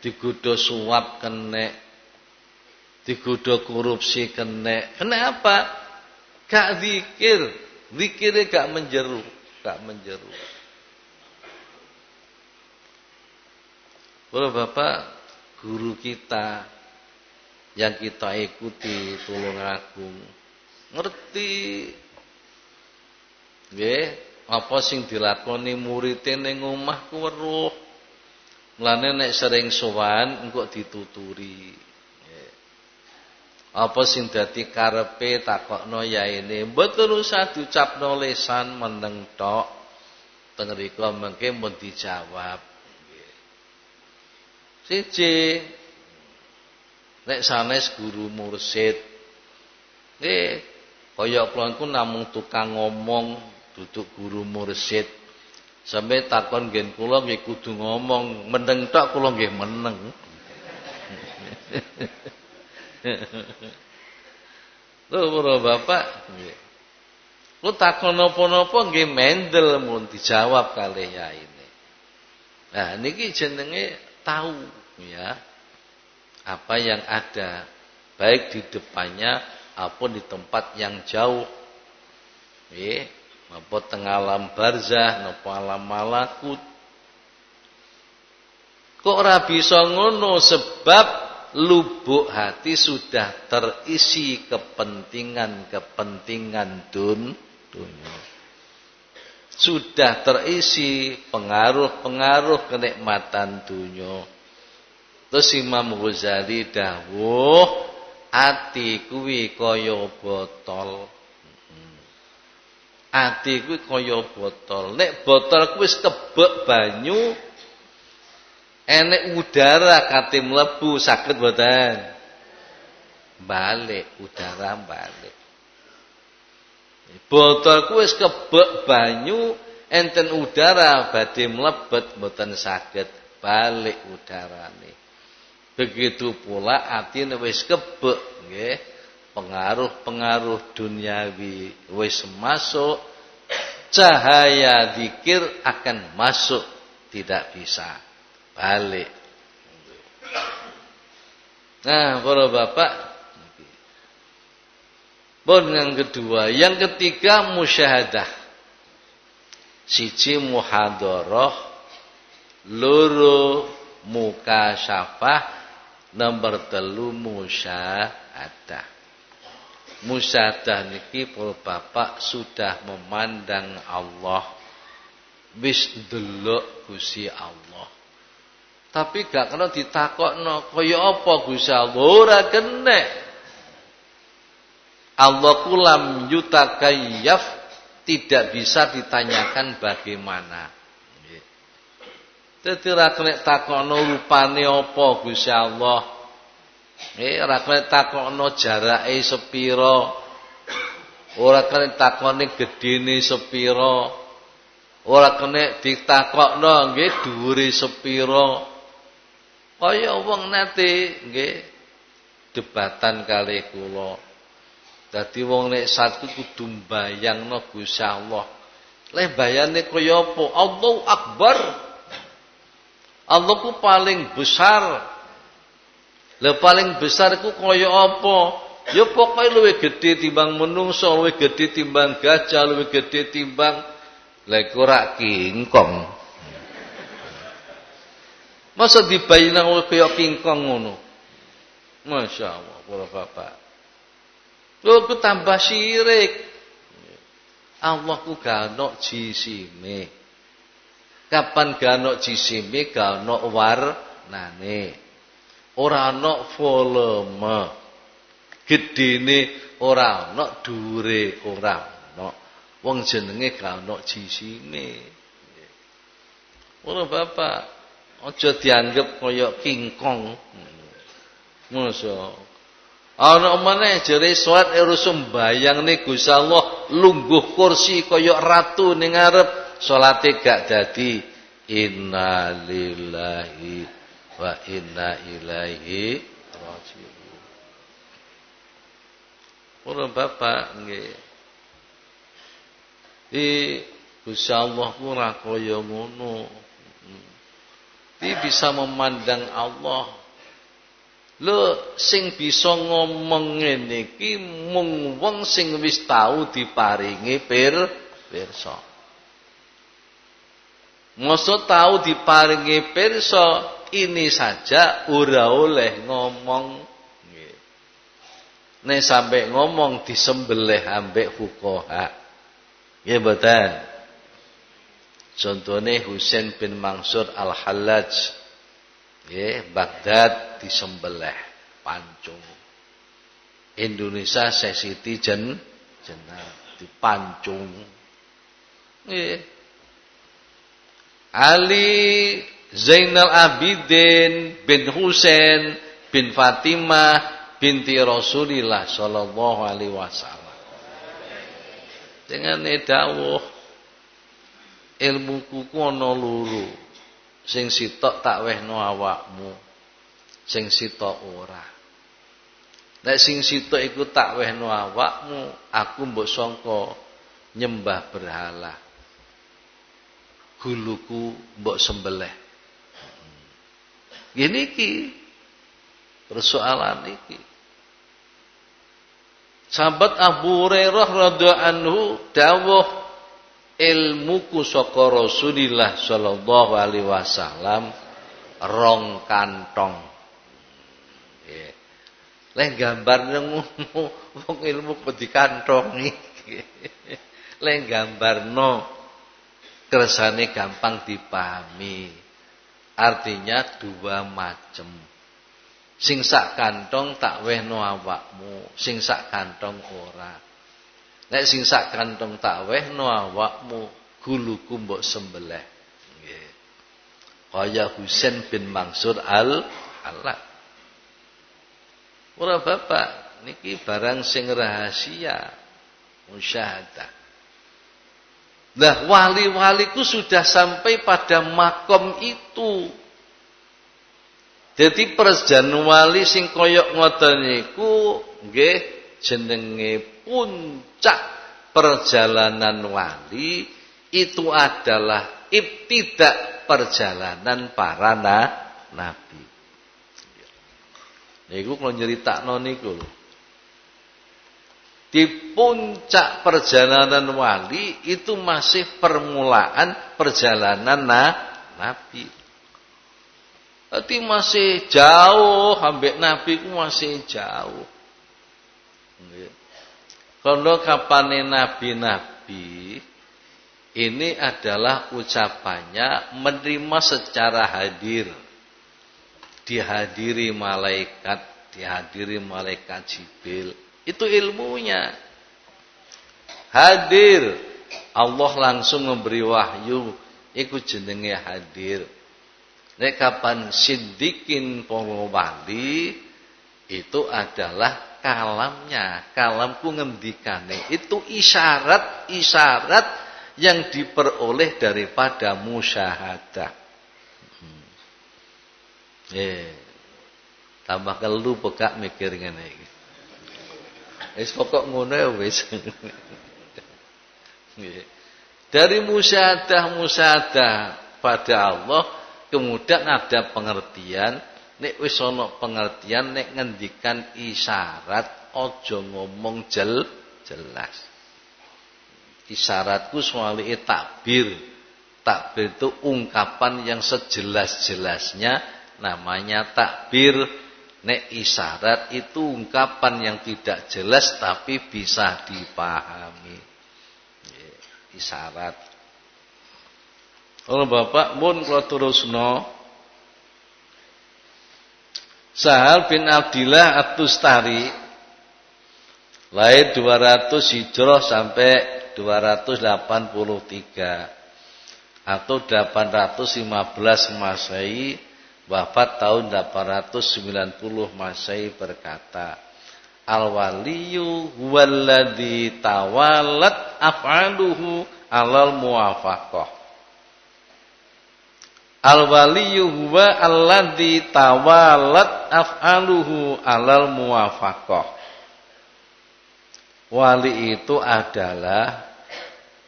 [SPEAKER 1] Digodha suap kenek digoda korupsi kena. Kenapa? Gak zikir. Zikirnya gak menjeru. Gak menjeru. Kalau Bapak guru kita yang kita ikuti tulung agung ngerti nggih apa sing dilakoni muridé ning omah ku weruh? Mulane nek sering sowan engko dituturi. Apa sing dadi karepe takokno yaine mboten usah diucapno lesan meneng tok. Teng mriku mengke mun dijawab. Siji. Nek sanes guru mursid. Nggih. Kaya kula namung tukang ngomong duduk guru mursid sampai takon gen kula nggih kudu ngomong meneng tok kula nggih meneng Lho para bapak nggih. Lu takon napa-napa nggih mendel mun dijawab kalih yaine. Nah niki jenenge tahu ya apa yang ada baik di depannya maupun di tempat yang jauh. Nggih, maupun tengah alam barzah napa alam malakut. Kok ora bisa ngono sebab lubuk hati sudah terisi kepentingan-kepentingan dun dunia. Sudah terisi pengaruh-pengaruh kenikmatan dunia. Terus Imam Ghazali dawuh ati kuwi kaya botol. Ati kuwi kaya botol. Nek botol kuwi wis kebek banyu Enek udara kate mlebu saged mboten? Balik udara balik. Botol ku wis kebek banyu enten udara badhe mlebet mboten saged balik udarane. Begitu pula atine wis kebek nggih, pengaruh-pengaruh duniawi wis masuk, cahaya zikir akan masuk tidak bisa balik. Nah, para bapak, Bon yang kedua, yang ketiga musyahadah. Siji muhadharah, loro mukasyafah, nomor telu musyahadah. Musyahadah niki para bapak sudah memandang Allah. Wis delok Gusti Allah. Tapi gak kena ditakokno kaya apa Gusti Allah ora kena. Allah kulam yutakayyaf tidak bisa ditanyakan bagaimana. Dadi ora kena takokno rupane apa Gusti Allah. Nggih, ora kena takokno jarake sepira. Ora kena takone gedene sepira. Ora kena ditakokno nggih dhuwure sepira. Kaya wong nate nggih debatan kali kula. Dadi wong nek satu kudu mbayangno Gusti Allah. Leh bayane kaya apa? Allahu Akbar. Allah ku paling besar. Lah paling besar ku kaya apa? Ya pokoke luwih gedhe timbang menungso, luwih gedhe timbang gajah, luwih gedhe timbang lek ora kingkong. Masa dibayang kaya kingkong ngono. Masya Allah, para bapak. Lho ku tambah syirik. Allah ku gak ono jisime. Kapan gak ono jisime gak ono warnane. Ora ono volume. Gedene ora ono, dure ora ono. Wong jenenge gak ono jisime. Ora Bapak, aja dianggap kaya kingkong. Masa Ana meneh jere salat irusum bayang nih Gusti Allah lungguh kursi kaya ratu ning ngarep salate gak dadi innalillahi wa inna ilaihi raji'un. Ora bapak nggih. Di Gusti Allah ku ora kaya ngono. Dia bisa memandang Allah Lho sing bisa ngomong ngene iki mung wong sing wis tau diparingi pir pirsa. Masa tau diparingi pirsa ini saja ora oleh ngomong. Nek sampai ngomong disembelih ambek fuqaha. Nggih mboten. Contohnya Husain bin Mansur Al-Hallaj Nggih, Baghdad disembelih pancung. Indonesia sesiti jen jenah dipancung. Nggih. Ali Zainal Abidin bin Husain bin Fatimah binti Rasulillah sallallahu alaihi wasallam. Dengan dawuh ilmu kuku ana loro. Sing sitok tak wehno awakmu. Sing sitok ora. Nek sing sitok iku tak wehno awakmu, aku mbok sangka nyembah berhala. Guluku mbok sembelih. Gini ki persoalan iki. Sahabat Abu Hurairah radhiyallahu dawuh ilmuku saka Rasulillah sallallahu alaihi wasallam rong kantong. Nggih. Leh gambar ngono wong ilmu kok dikantongi. Leh gambarno kersane gampang dipahami. Artinya dua macam. Sing sak kantong tak wehno awakmu, sing sak kantong ora. Nek sing sak kantong tak wehno awakmu guluku mbok sembelih. Kaya Husain bin Mansur al Allah. Ora bapak, niki barang sing rahasia musyahadah. Nah, wali-waliku sudah sampai pada makom itu. Jadi perjanjian wali sing koyok ngoten niku nggih jenenge puncak perjalanan wali itu adalah ibtidak perjalanan para na, nabi. Niku kalau nyeritakno niku lho. Di puncak perjalanan wali itu masih permulaan perjalanan na, nabi. Berarti masih jauh, ambek nabi ku masih jauh. Kalau kapane nabi-nabi ini adalah ucapannya menerima secara hadir. Dihadiri malaikat, dihadiri malaikat Jibril. Itu ilmunya. Hadir. Allah langsung memberi wahyu, ikut jenenge hadir. Nek kapan sidikin wali itu adalah kalamnya, kalamku ngendikane itu isyarat-isyarat yang diperoleh daripada musyahadah. Hmm. Eh, tambah kelu pekak mikir ngene iki. Wis pokok ngono ya wis. Dari musyahadah-musyahadah pada Allah kemudian ada pengertian nek wis ana pengertian nek ngendikan isyarat aja ngomong jel jelas. Isyaratku soal takbir. Takbir itu ungkapan yang sejelas-jelasnya namanya takbir. Nek isyarat itu ungkapan yang tidak jelas tapi bisa dipahami. Isyarat. Kalau Bapak pun kalau terusno Sahal bin Abdillah At-Tustari lahir 200 Hijrah sampai 283 atau 815 Masehi wafat tahun 890 Masehi berkata Al-waliyu huwallazi tawalat af'aluhu alal muwafaqah. Al-waliyu huwa alladzi tawalat af'aluhu alal muwafaqah. Wali itu adalah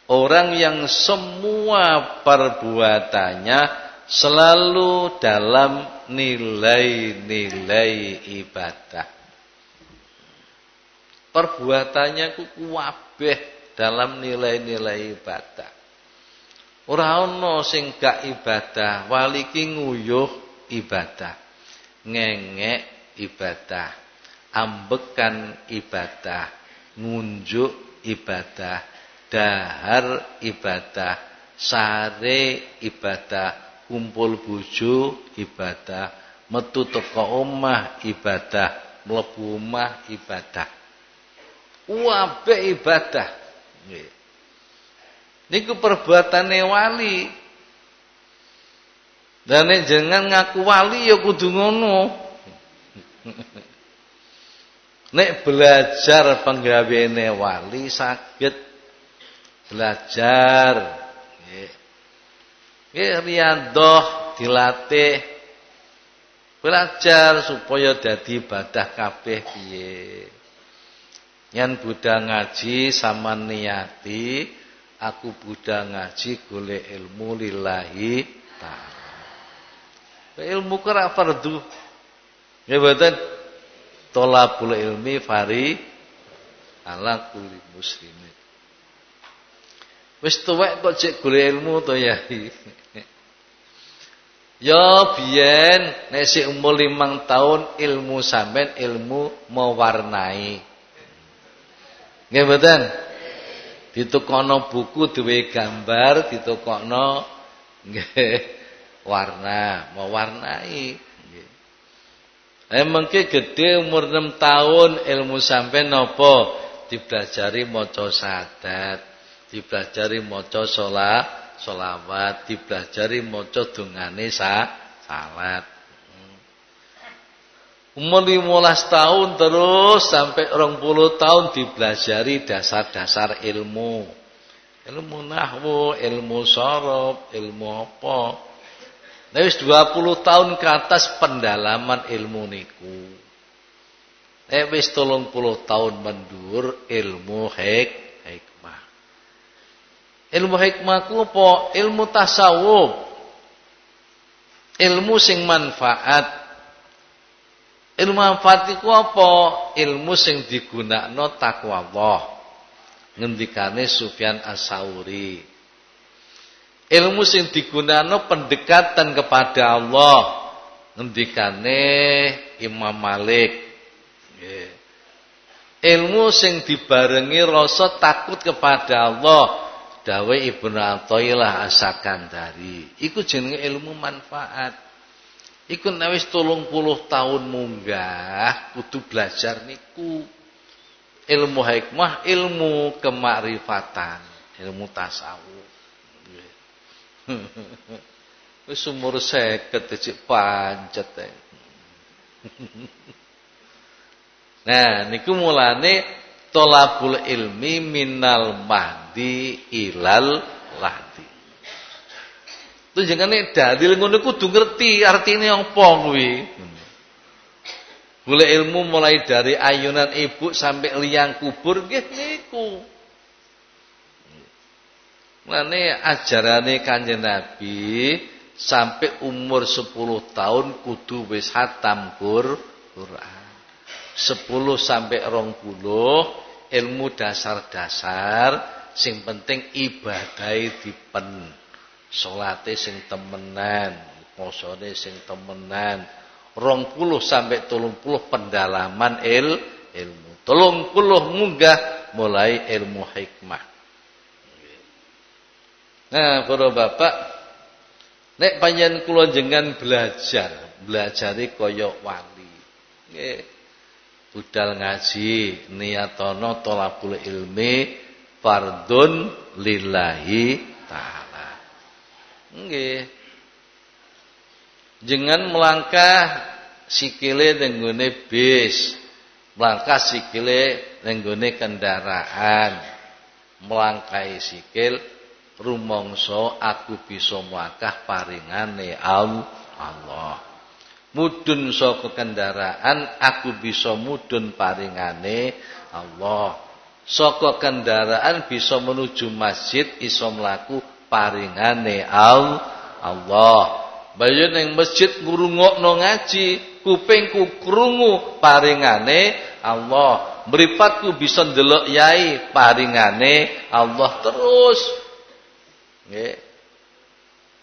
[SPEAKER 1] orang yang semua perbuatannya selalu dalam nilai-nilai ibadah. Perbuatannya ku kuwabeh dalam nilai-nilai ibadah. Ora ana sing gak ibadah, wali ki nguyuh ibadah. Ngengek ibadah, ambekan ibadah, ngunjuk ibadah, dahar ibadah, sare ibadah, kumpul bojo ibadah, metu teko omah ibadah, mlebu omah ibadah. Wabe ibadah. Nggih. Niku perbuatane wali. Dan jangan ngaku wali ya kudu ngono. Nek belajar penggaweane wali sakit belajar riyadhah dilatih belajar supaya dadi ibadah kabeh piye. Yen Buddha ngaji sama niati aku Buddha ngaji golek ilmu lillahi ta'ala. Ilmu kira fardu. Ya mboten tolabul ilmi fari ala kulli muslimin. Wis tuwek kok cek golek ilmu to ya. Ya biyen nek sik umur limang tahun ilmu sampean ilmu mewarnai. Nggih mboten? Ditukono buku duwe gambar, ditukokno nggih warna, mewarnai. Nggih. Eh gede umur 6 tahun ilmu sampean napa? Dipelajari maca sadat, dipelajari maca salat solawat dipelajari maca dongane sa salat hmm. umur 15 tahun terus sampai 20 tahun dipelajari dasar-dasar ilmu ilmu nahwu ilmu sorob ilmu apa Nah, 20 tahun ke atas pendalaman ilmu niku. Nek wis 30 tahun mendur ilmu hek Ilmu hikmah ku apa? Ilmu tasawuf. Ilmu sing manfaat. Ilmu manfaat iku apa? Ilmu sing digunakno takwa Allah. Ngendikane Sufyan As-Sauri. Ilmu sing digunakno pendekatan kepada Allah. Ngendikane Imam Malik. Ilmu sing dibarengi rasa takut kepada Allah dawe Ibnu Athaillah Asakandari iku jenenge ilmu manfaat. Iku nek wis 30 tahun munggah kudu belajar niku. Ilmu hikmah ilmu kemakrifatan ilmu tasawuf. Wis umur 50 cek pancet Nah niku mulane tolabul ilmi minal mahdi ilal lahdi. Tunjukane dalil ngono kudu ngerti artine apa kuwi. Golek ilmu mulai dari ayunan ibu sampai liang kubur nggih niku. Mulane ajarane Kanjeng Nabi sampai umur 10 tahun kudu wis hatam Quran. 10 sampai 20 ilmu dasar-dasar sing penting ibadai dipen salate sing temenan posone sing temenan rong puluh sampai tolong puluh pendalaman il, ilmu. Tolong puluh munggah mulai ilmu hikmah. Nah, para bapak, nek panjen kula jenengan belajar, belajari kaya wali. Nggih. Budal ngaji, niyatono tolabul ilmi fardun lillahi taala. Nggih. Jangan melangkah sikile nenggone bis, melangkah sikile nenggone kendaraan, melangkahi sikil rumongso aku bisa melangkah paringane Allah. Mudun saka kendaraan aku bisa mudun paringane Allah. Saka kendaraan bisa menuju masjid iso mlaku paringane Allah. Bayu ning masjid ngrungokno ngaji, kupingku krungu paringane Allah. Mripatku bisa ndelok yai paringane Allah terus. Nggih.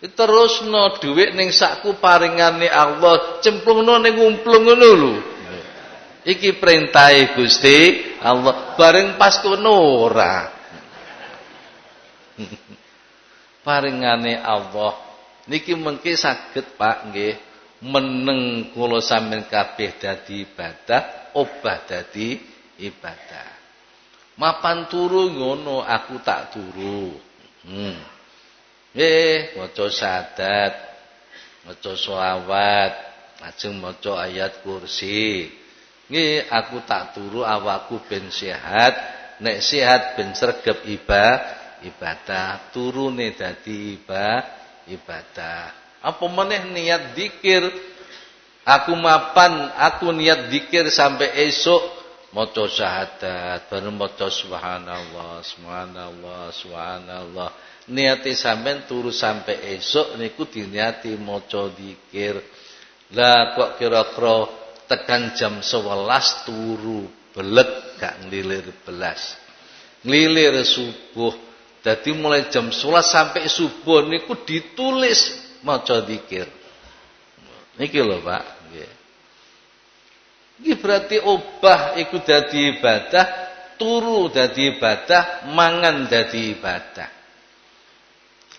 [SPEAKER 1] Terus no dhuwit ning sakku paringane Allah, cemplungno ning umplung ngono lho. Iki perintahe Gusti Allah, bareng pas kono ora. paringane Allah Niki mengki saged Pak nggih meneng kula sampean kabeh dadi ibadah, obah dadi ibadah. Mapan turu ngono aku tak turu. Hmm. Eh, maca syahadat, maca selawat, lajeng maca ayat kursi. Nggih, aku tak turu awakku ben sehat, nek sehat ben sregep ibadah, ibadah turune dadi ibadah ibadah. Apa meneh niat dikir. Aku mapan, aku niat dikir sampai esok maca syahadat, baru maca subhanallah, subhanallah, subhanallah. Niati sampean turu sampai esok niku diniati maca dikir. Lah kok kira-kira tekan jam 11 turu belet gak ngelilir belas. Ngelilir subuh jadi mulai jam 11 sampai subuh niku ditulis maca zikir. Niki lho, Pak. Iki berarti obah iku dadi ibadah, turu dadi ibadah, mangan dadi ibadah.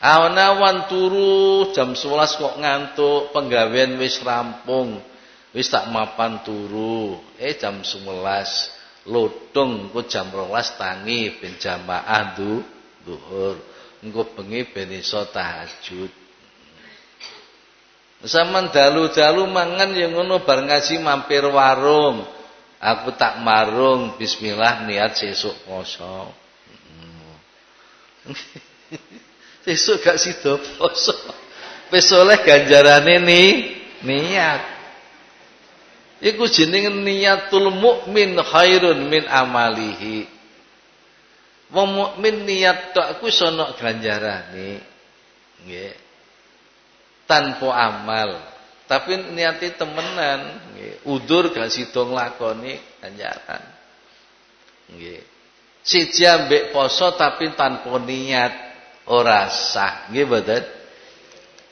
[SPEAKER 1] Awan-awan turu jam 11 kok ngantuk, penggawean wis rampung. Wis tak mapan turu. Eh jam 11 lodong ku jam 12 tangi ben jamaah du zuhur engko bengi ben iso Saman dalu-dalu mangan yang ngono bar ngaji mampir warung. Aku tak marung bismillah niat sesuk poso. sesuk gak sida poso. Wis oleh ganjarane ni niat. Iku jenenge niatul mukmin khairun min amalihi. Wong mukmin niat tok ku sono ganjarane. Nggih. Tanpa amal. Tapi niati temenan. Udur gak sida nglakoni ganjaran. Nggih. Siji ambek poso tapi tanpa niat ora sah. Nggih?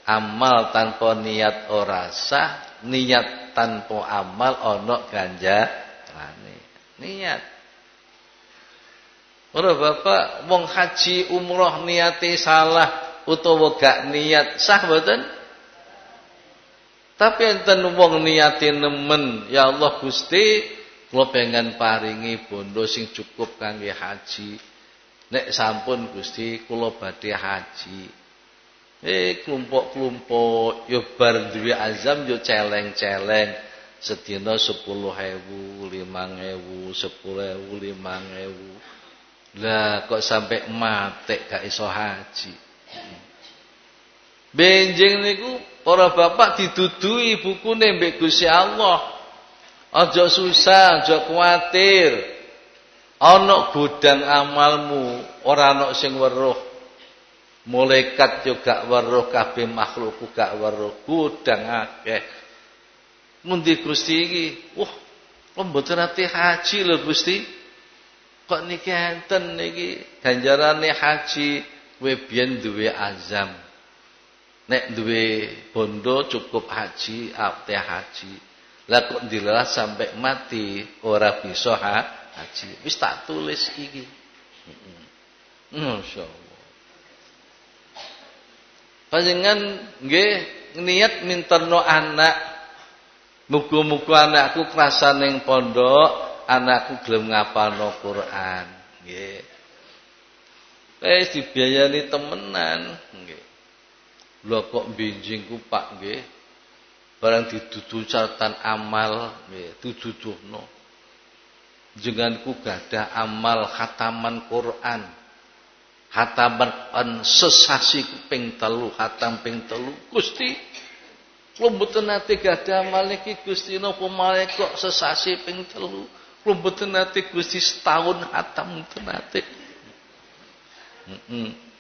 [SPEAKER 1] Amal tanpa niat ora sah, niat tanpa amal ana ganjarane. Niat Ora Bapak wong haji umroh niate salah utawa gak niat sah mboten? Tapi enten wong niate nemen, ya Allah Gusti, kula pengen paringi bondo sing cukup kangge haji. Nek sampun Gusti kula badhe haji. Eh kelompok-kelompok yo bar duwe azam yo celeng-celeng. Sedina 10.000, 5.000, 10.000, 5.000. Lah kok sampai mati gak iso haji. Benjing niku para bapak didudui bukune mbek Gusti Allah. Aja susah, aja kuatir. Ana gudang amalmu, ora ana sing weruh. Malaikat yo gak weruh, kabeh makhluk gak weruh, akeh. Mundi Gusti iki? Wah, kok mboten haji lho Gusti. Kok niki enten niki ganjarane haji kowe biyen duwe azam. Nek duwe bondo cukup haji, ate haji. Lah kok dilelah sampai mati ora bisa ha, haji. Wis tak tulis iki. Masya Allah. Panjenengan nggih niat minterno anak muga-muga anakku krasan ning pondok, anakku gelem ngapalno Quran. Nggih. Wis dibiayani temenan, nggih. Lho kok benjing ku Pak nggih. Barang didudu catatan amal nggih, dududuhno. Jenenganku gadah amal khataman Quran. Khataman sesasi ping telu, khatam ping telu. Gusti, kula mboten nate gadah amal iki Gusti napa malih kok sesasi ping telu. Kula mboten nate Gusti setahun khatam mboten nate. Heeh.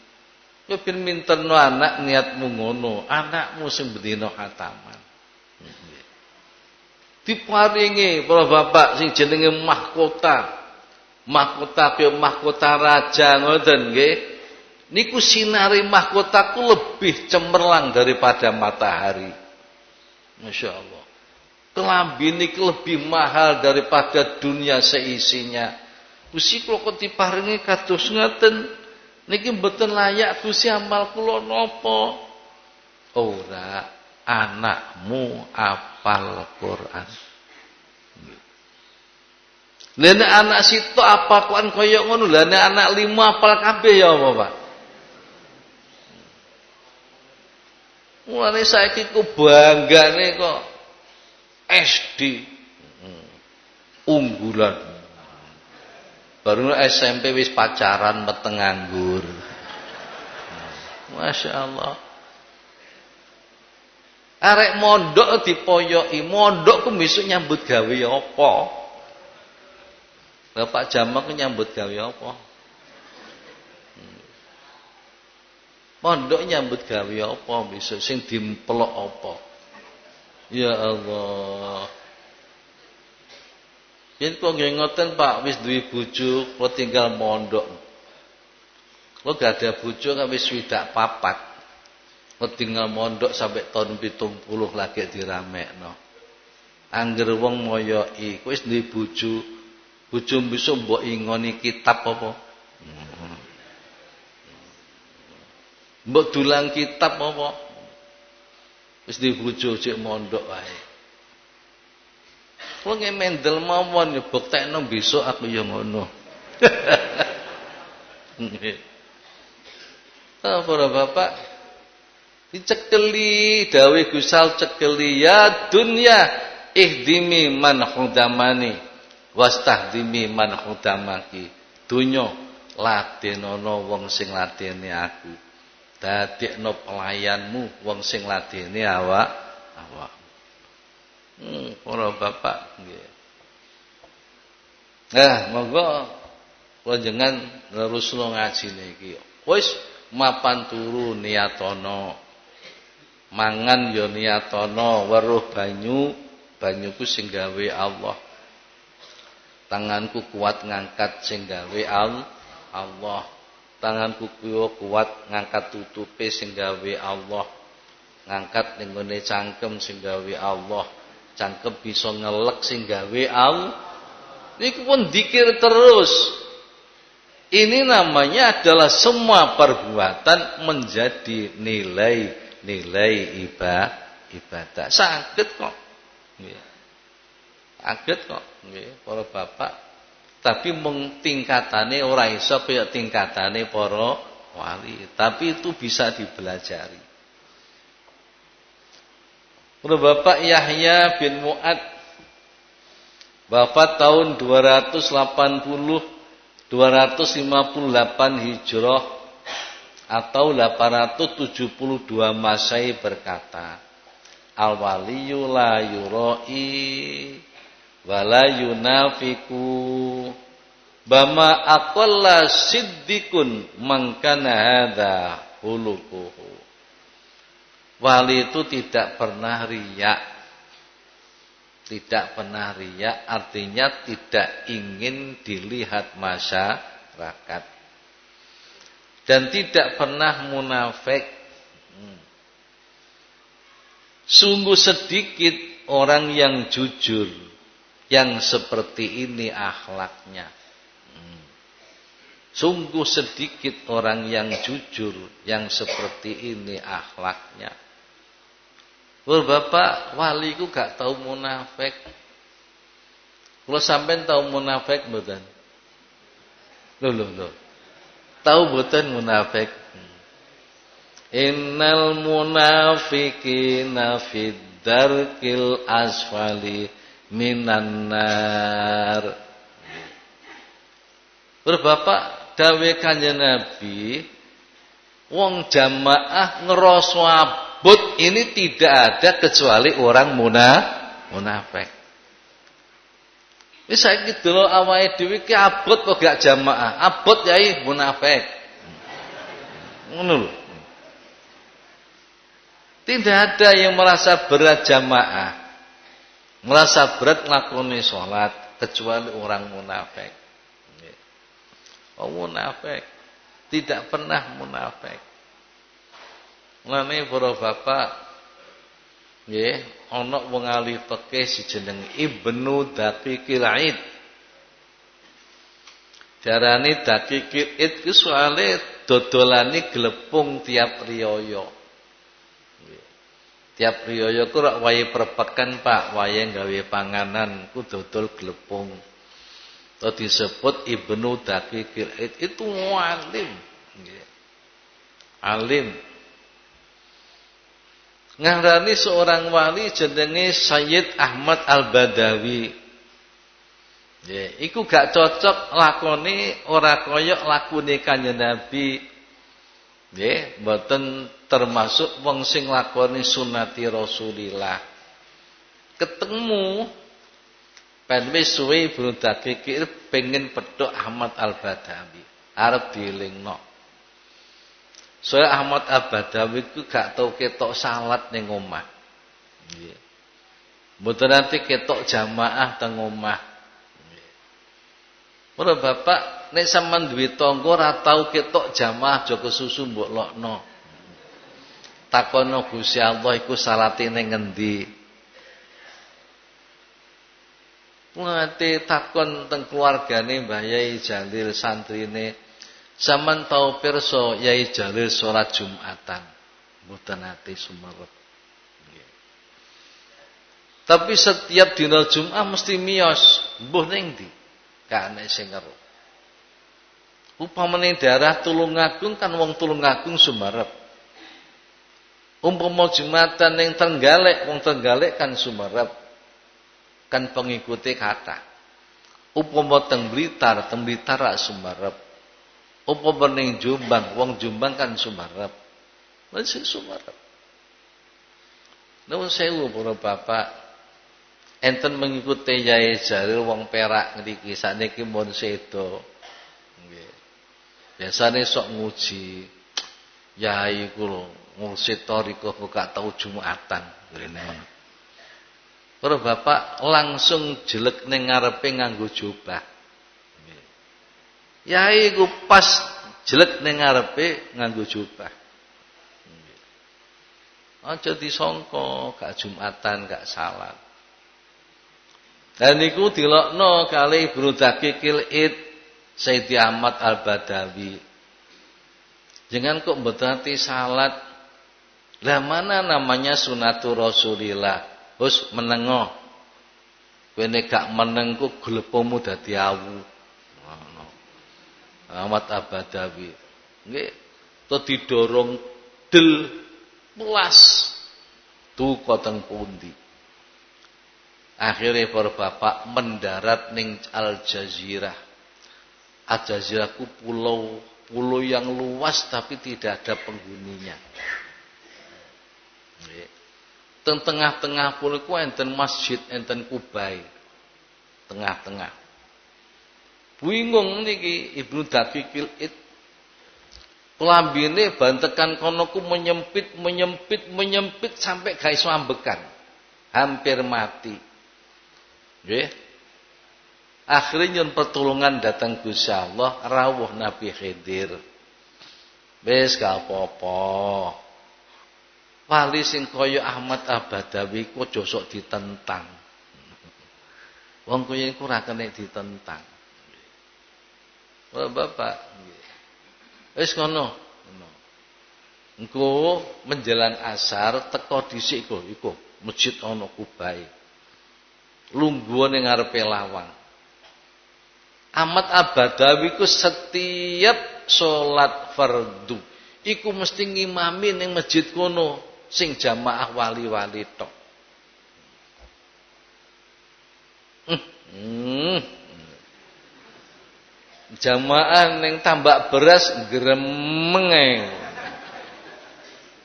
[SPEAKER 1] Ya ben minterno anak niatmu ngono, anakmu sing khataman. Diparingi para bapak sing jenenge mahkota. Mahkota kaya mahkota raja ngoten nggih. Niku sinari mahkotaku lebih cemerlang daripada matahari. Masya Allah. Kelambi niki lebih mahal daripada dunia seisinya. Kula kok diparingi kados ngaten niki mboten layak Gusti amal kula napa? Ora anakmu apal Quran. Lene anak situ apa kuan kaya ngono, lene anak lima apal kabeh ya apa, Pak? Mulane saiki ku banggane kok SD hmm. unggulan. Baru SMP wis pacaran meteng nganggur. Masya Allah. Arek mondok dipoyoki, mondok ku besok nyambut gawe apa? Bapak Jamak nyambut gawe apa? Mondok nyambut gawe apa besok sing dimpelok apa? Ya Allah. Yen kok nggih ngoten Pak, wis duwe bojo, kok tinggal mondok. Kok gak ada bojo kan wis swidak papat tinggal mondok sampai tahun pitung puluh lagi diramekno. Angger wong moyoki, kowe wis duwe bojo, bojo bisa mbok ingoni kitab apa? Mbok dulang kitab apa? Wis duwe bojo cek mondok wae. Wong mendel mawon ya buktekno besok aku ya ngono. Nggih. Para bapak Dicekeli dawe gusal cekeli ya dunya ihdimi man khudamani wastahdimi man khudamaki. Dunya ladenono wong sing ladeni aku. Dadekno pelayanmu wong sing ladeni awak awak. Hmm, para bapak nggih. Nah, monggo kula jenengan nerusno ngaji niki. Wis mapan turu niatono mangan ya niatono weruh banyu banyuku sing gawe Allah. Tanganku kuat ngangkat sing gawe Allah. Tanganku kuat ngangkat tutupe sing gawe Allah. Ngangkat ning cangkem sing gawe Allah cangkem bisa ngelek sing gawe Allah niku pun dikir terus ini namanya adalah semua perbuatan menjadi nilai nilai ibadah. Sakit kok. Sakit kok para bapak. Tapi mung tingkatane ora iso kaya tingkatane para wali, tapi itu bisa dipelajari. Para bapak Yahya bin Muad Bapak tahun 280 258 Hijrah atau 872 Masai berkata Al waliyu la yuroi wala yunafiku. Bama aqalla siddikun mangkana hadza hulukuhu Wali itu tidak pernah riak Tidak pernah riak artinya tidak ingin dilihat masyarakat dan tidak pernah munafik. Hmm. Sungguh sedikit orang yang jujur yang seperti ini akhlaknya. Hmm. Sungguh sedikit orang yang jujur yang seperti ini akhlaknya. Bapak wali ku gak tahu munafik. Kalau sampai tahu munafik mboten? Lho lho lho. Tahu mboten munafik? Innal munafiqina fid darkil asfali minan nar. Berbapak dawe kanjeng Nabi wong jamaah ngeroso abot ini tidak ada kecuali orang munafik. Wis saiki delok awake dhewe ki abot kok gak jamaah. Abot yai munafik. Ngono. Tidak ada yang merasa berat jamaah. Merasa berat nglakoni salat kecuali orang munafik. Oh munafik. Tidak pernah munafik. Mulane para bapak Nggih, ana wong ahli fikih jeneng Ibnu Daqiqil Aid. Darane Daqiqil Aid ku soalé dodolane glepung tiap riyaya. Tiap riyaya ku rak wayahe perpekan Pak, wayahe gawe panganan ku dodol glepung. Itu disebut Ibnu Daqiqil Aid itu alim. Alim ngarani seorang wali jenenge Sayyid Ahmad Al-Badawi. Ya, iku gak cocok lakoni ora koyok lakune Kanjeng Nabi. Ya, mboten termasuk wong sing lakoni sunati Rasulillah. Ketemu ben wis suwe Ibnu Daqiq pengen petuk Ahmad Al-Badawi. Arep dielingno. Soalnya Ahmad Abadawi itu gak tau ketok salat ning omah. Nggih. Nanti ketok jamaah teng omah. Nggih. Bapak nek sampean duwe tangga ora tau ketok jamaah jaga susu mbok lokno. Takono Gusti Allah iku salate ning ngendi? Ngate takon teng keluargane Mbah Yai Jalil santrine Zaman tau perso Yai Jalil sholat Jumatan. Mboten ati. Tapi setiap dina Jumat mesti miyos, mbuh ning ndi? Kane sing ngeru. Upamane daerah Tulungagung kan wong Tulungagung Sumerep. Umpama Jumatan ning Trenggalek, wong Trenggalek kan Sumerep. Kan pengikuti kata. Umpama teng Blitar, teng Blitar Sumerep. Apa bening Jombang, wong Jombang kan Sumarep. Masih Sumarep. Nuwun sewu para bapak. Enten mengikuti Yai Jalil wong Perak ngriki sakniki mun sedo. Nggih. Biasane sok nguji. Yai ku lho ngursit toriko kok gak tau Jumatan rene. Para bapak langsung jelek ning ngarepe nganggo jubah. Yai ku pas jelek ning ngarepe nganggo jubah. Aja disangka gak Jumatan, gak salat. Dan niku dilokno kali Ibnu Daqiqil Id Sayyidi Ahmad Al-Badawi. Jangan kok mbetati salat. Lah mana namanya sunatul Rasulillah? Wis menengo. Kowe nek gak meneng ku glepomu dadi awu. Ahmad Abadawi. Nggih, to didorong del pulas tu koteng pundi. Akhirnya para bapak mendarat ning Al Jazirah. Al Jazirah ku pulau pulau yang luas tapi tidak ada penghuninya. Teng tengah-tengah pulau ku enten masjid, enten kubai. Tengah-tengah. Bingung niki Ibnu Daqiqil Id. Kelambine bantekan kono ku menyempit, menyempit, menyempit sampai gak iso ambekan. Hampir mati. Nggih. Akhirnya nyun pertolongan datang Gusti Allah rawuh Nabi Khidir. Wis gak apa-apa. Wali sing kaya Ahmad Abadawi ku aja sok ditentang. Wong kuwi iku ora kena ditentang. Oh, Bapak. Wis ngono. Engko menjelang asar teko dhisik kok iku masjid ana kubahe. Lungguh ning ngarepe lawang. Ahmad Abadawi ku setiap salat fardu iku mesti ngimami ning masjid kono sing jamaah wali-wali tok. Hmm. Jamaah ning tambak beras gremeng ae.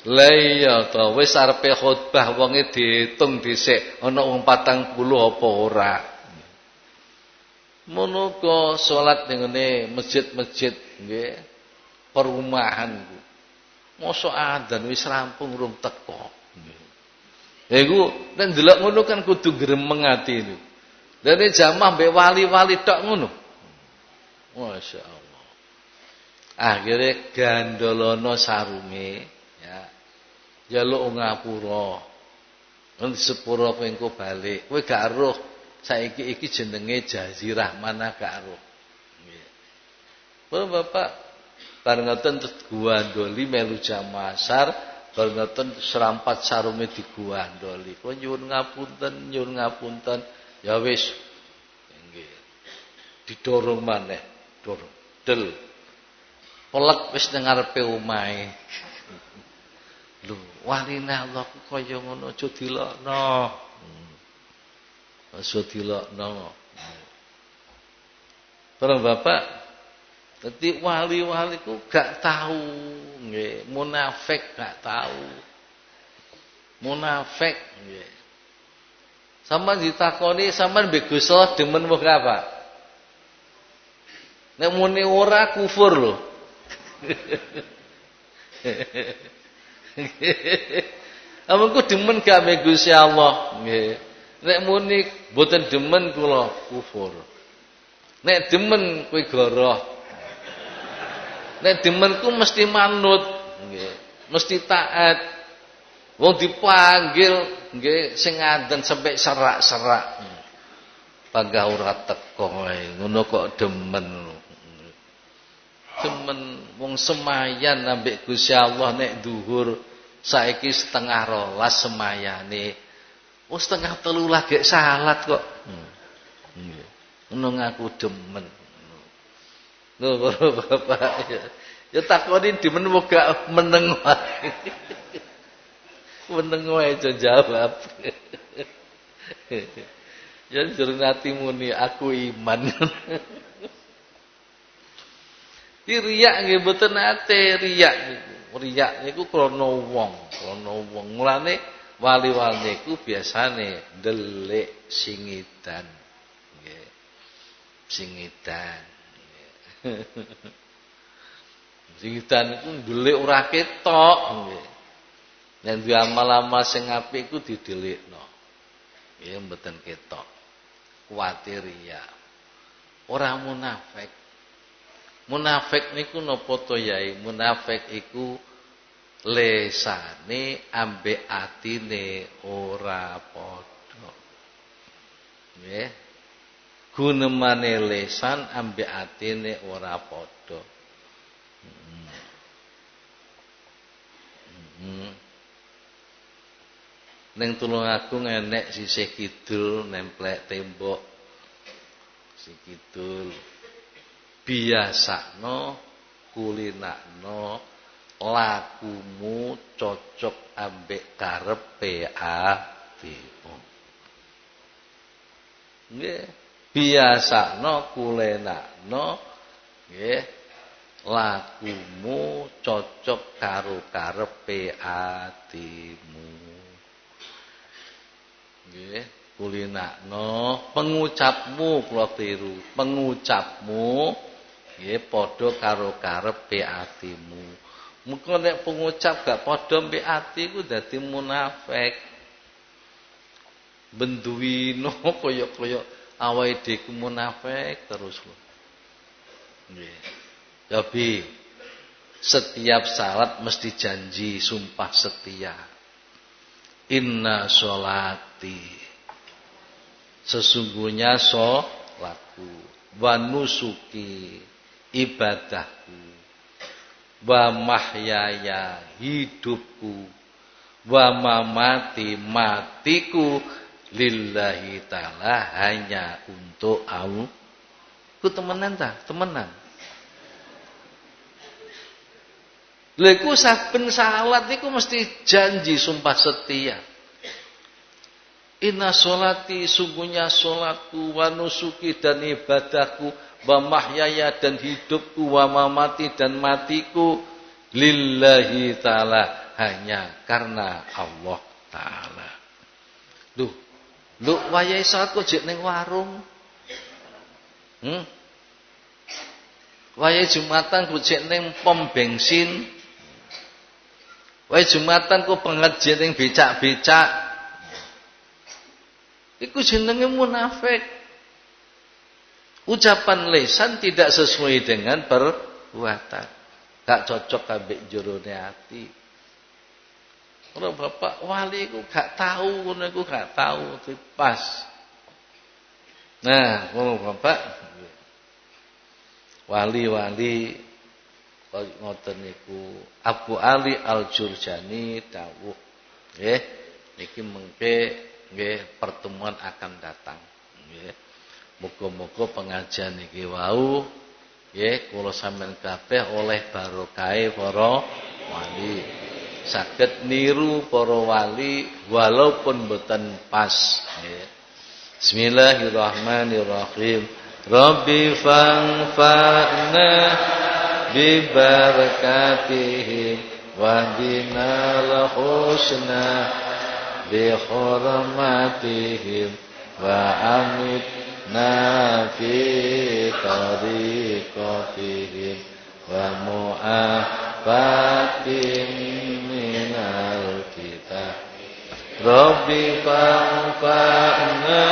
[SPEAKER 1] Lah iya to wis arepe khotbah wonge diitung dhisik ana wong 40 apa ora. Mono salat ning masjid-masjid nggih perumahan ku. Mosok adan wis rampung rung teko. Ya iku nek ndelok ngono kan kudu gremeng ati niku. Dene jamaah mbek wali-wali tok ngono. Masya Allah. Akhirnya gandolono sarunge ya. Jaluk ngapura. Nang sepuro pengko balik. Kowe gak roh saiki iki jenenge jazirah mana gak roh. Nggih. Bapak bareng ngoten terus guandoli melu jamasar bareng ngoten serampat sarunge diguandoli. Kowe nyuwun ngapunten, nyuwun ngapunten. Ya wis. Didorong maneh, dorong. Del. Pelek wis nang ngarepe omahe. Lho, waline Allah ku kaya ngono aja dilokno. Hmm. Aja dilokno. Para bapak, dadi wali-wali ku gak tahu nggih, munafik gak tahu. Munafik nggih. Sama ditakoni sampean mbek Gusti demen wong apa? Nek muni ora kufur lho. Amun ku demen gak Gusti Allah. Nek muni boten demen kula kufur. Nek demen kowe goroh. Nek demen ku mesti manut, nggih. Mesti taat. Wong dipanggil nggih sing ngandeng sampai serak-serak. Panggah ora teko ngono kok demen. Demen wong semayan ambek Gusti Allah nek dhuwur saiki setengah rolas semayane. Oh setengah telu lagi salat kok. Nggih. Ngono ngaku demen. Lho Bapak ya. Ya takoni demen moga meneng wae. Meneng wae jawab. ya jero ngati muni aku iman. Di riak nggih mboten ate riak niku. Riak niku krana wong, krana wong. Mulane wali-wali niku biasane delik singidan. Nggih. Singidan. Singidan niku ndelik ora ketok nggih. Nek duwe amal-amal sing apik iku didelikno. Ya mboten ketok. Kuwatir ya. Ora munafik. Munafik niku napa to yai? Munafik iku lesane ambek atine ora padha. Nggih. Gunemane lesan ambek atine ora padha. Hmm. Hmm. Ning Tulungagung enek sisih kidul nemplek tembok. Si kidul. Biasakno kulinakno lakumu cocok ambek karepe atimu. Nggih, biasakno kulinakno nggih lakumu cocok karo karepe atimu. Nggih, kulinakno pengucapmu kula tiru. Pengucapmu nggih padha karo karepe atimu. Muga nek pengucap gak padha mbek ati ku dadi munafik. Benduwino kaya-kaya awake dhewe munafik terus. Nggih. Tapi setiap salat mesti janji sumpah setia. inna sholati sesungguhnya sholatku wa nusuki ibadahku wa mahyaya hidupku. Wa mamati matiku. Lillahi ta'ala hanya untuk Allah. Ku temenan ta? Temenan. Leku saben salat iku mesti janji sumpah setia. Inna solati sungguhnya solatku wa nusuki dan ibadahku wa mahyaya dan hidupku wa mamati dan matiku lillahi ta'ala hanya karena Allah ta'ala. Duh, lu wayai salat kok jek ning warung. Hmm? Wayai Jumatan kok jek ning pom bensin. Wayai Jumatan kok pengajian ning becak-becak. Iku jenenge munafik. Ucapan lesan tidak sesuai dengan perbuatan. Gak cocok ambek jerone hati. Kalau bapak wali ku gak tahu, ngono ku gak tahu, pas. Nah, kalau bapak wali-wali ngoten niku Abu Ali Al-Jurjani dawuh nggih niki mengke nggih pertemuan akan datang nggih Muga-muga pengajian iki wau nggih kula sampean kabeh oleh barokah para wali. Saged niru para wali walaupun boten pas nggih. Bismillahirrahmanirrahim. Rabbi fanfa'na bi barakatihim wa dinal husna bi hurmatihim wa amit في طريقتهم ومؤافات من الكتاب ربي فانفعنا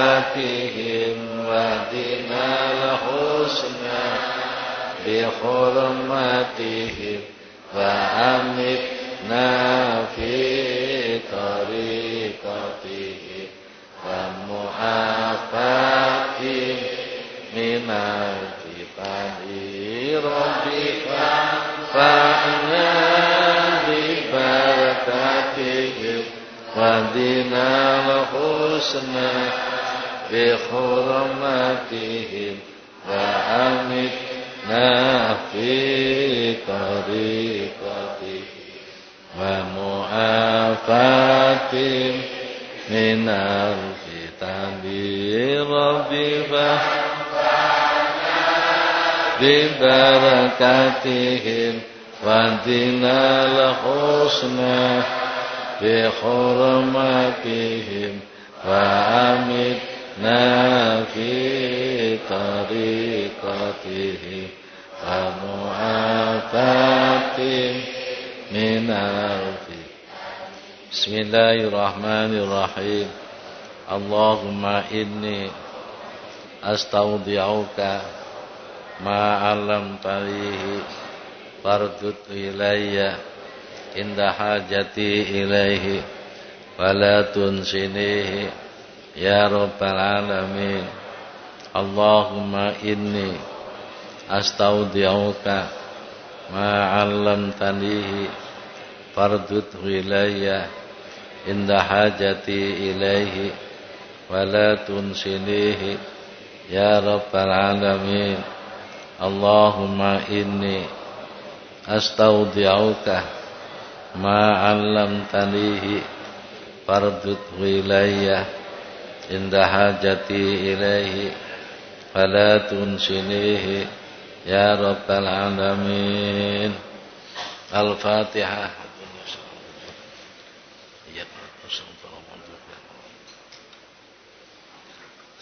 [SPEAKER 1] ببركاتهم ودنا الحسنى بحرمتهم وأمتنا في طريقتهم ومعافاة من الفتن ربك فأنا ببركاتهم ودنا الحسنى بحرمتهم وأمتنا في طريقتهم ومعافاتهم من الفتن ربي ببركاتهم وادنا الحسنى بحرمتهم وأمتنا في طريقتهم ومعافاتهم من الفتن Bismillahirrahmanirrahim. Allahumma inni astaudi'uka ma 'allamtanihi fardud ilayya inda hajati ilaihi wa la tunsinihi ya rabbal alamin. Allahumma inni astaudi'uka ma 'allamtanihi fardud ilayya inda hajati ilaihi wala tunsinihi. Ya rabbal alamin. Allahumma inni astaudi'uka ma 'allamtanihi fardud ilayya. Inda hajati ilaihi wala tunsinihi. Ya rabbal alamin. Al-Fatihah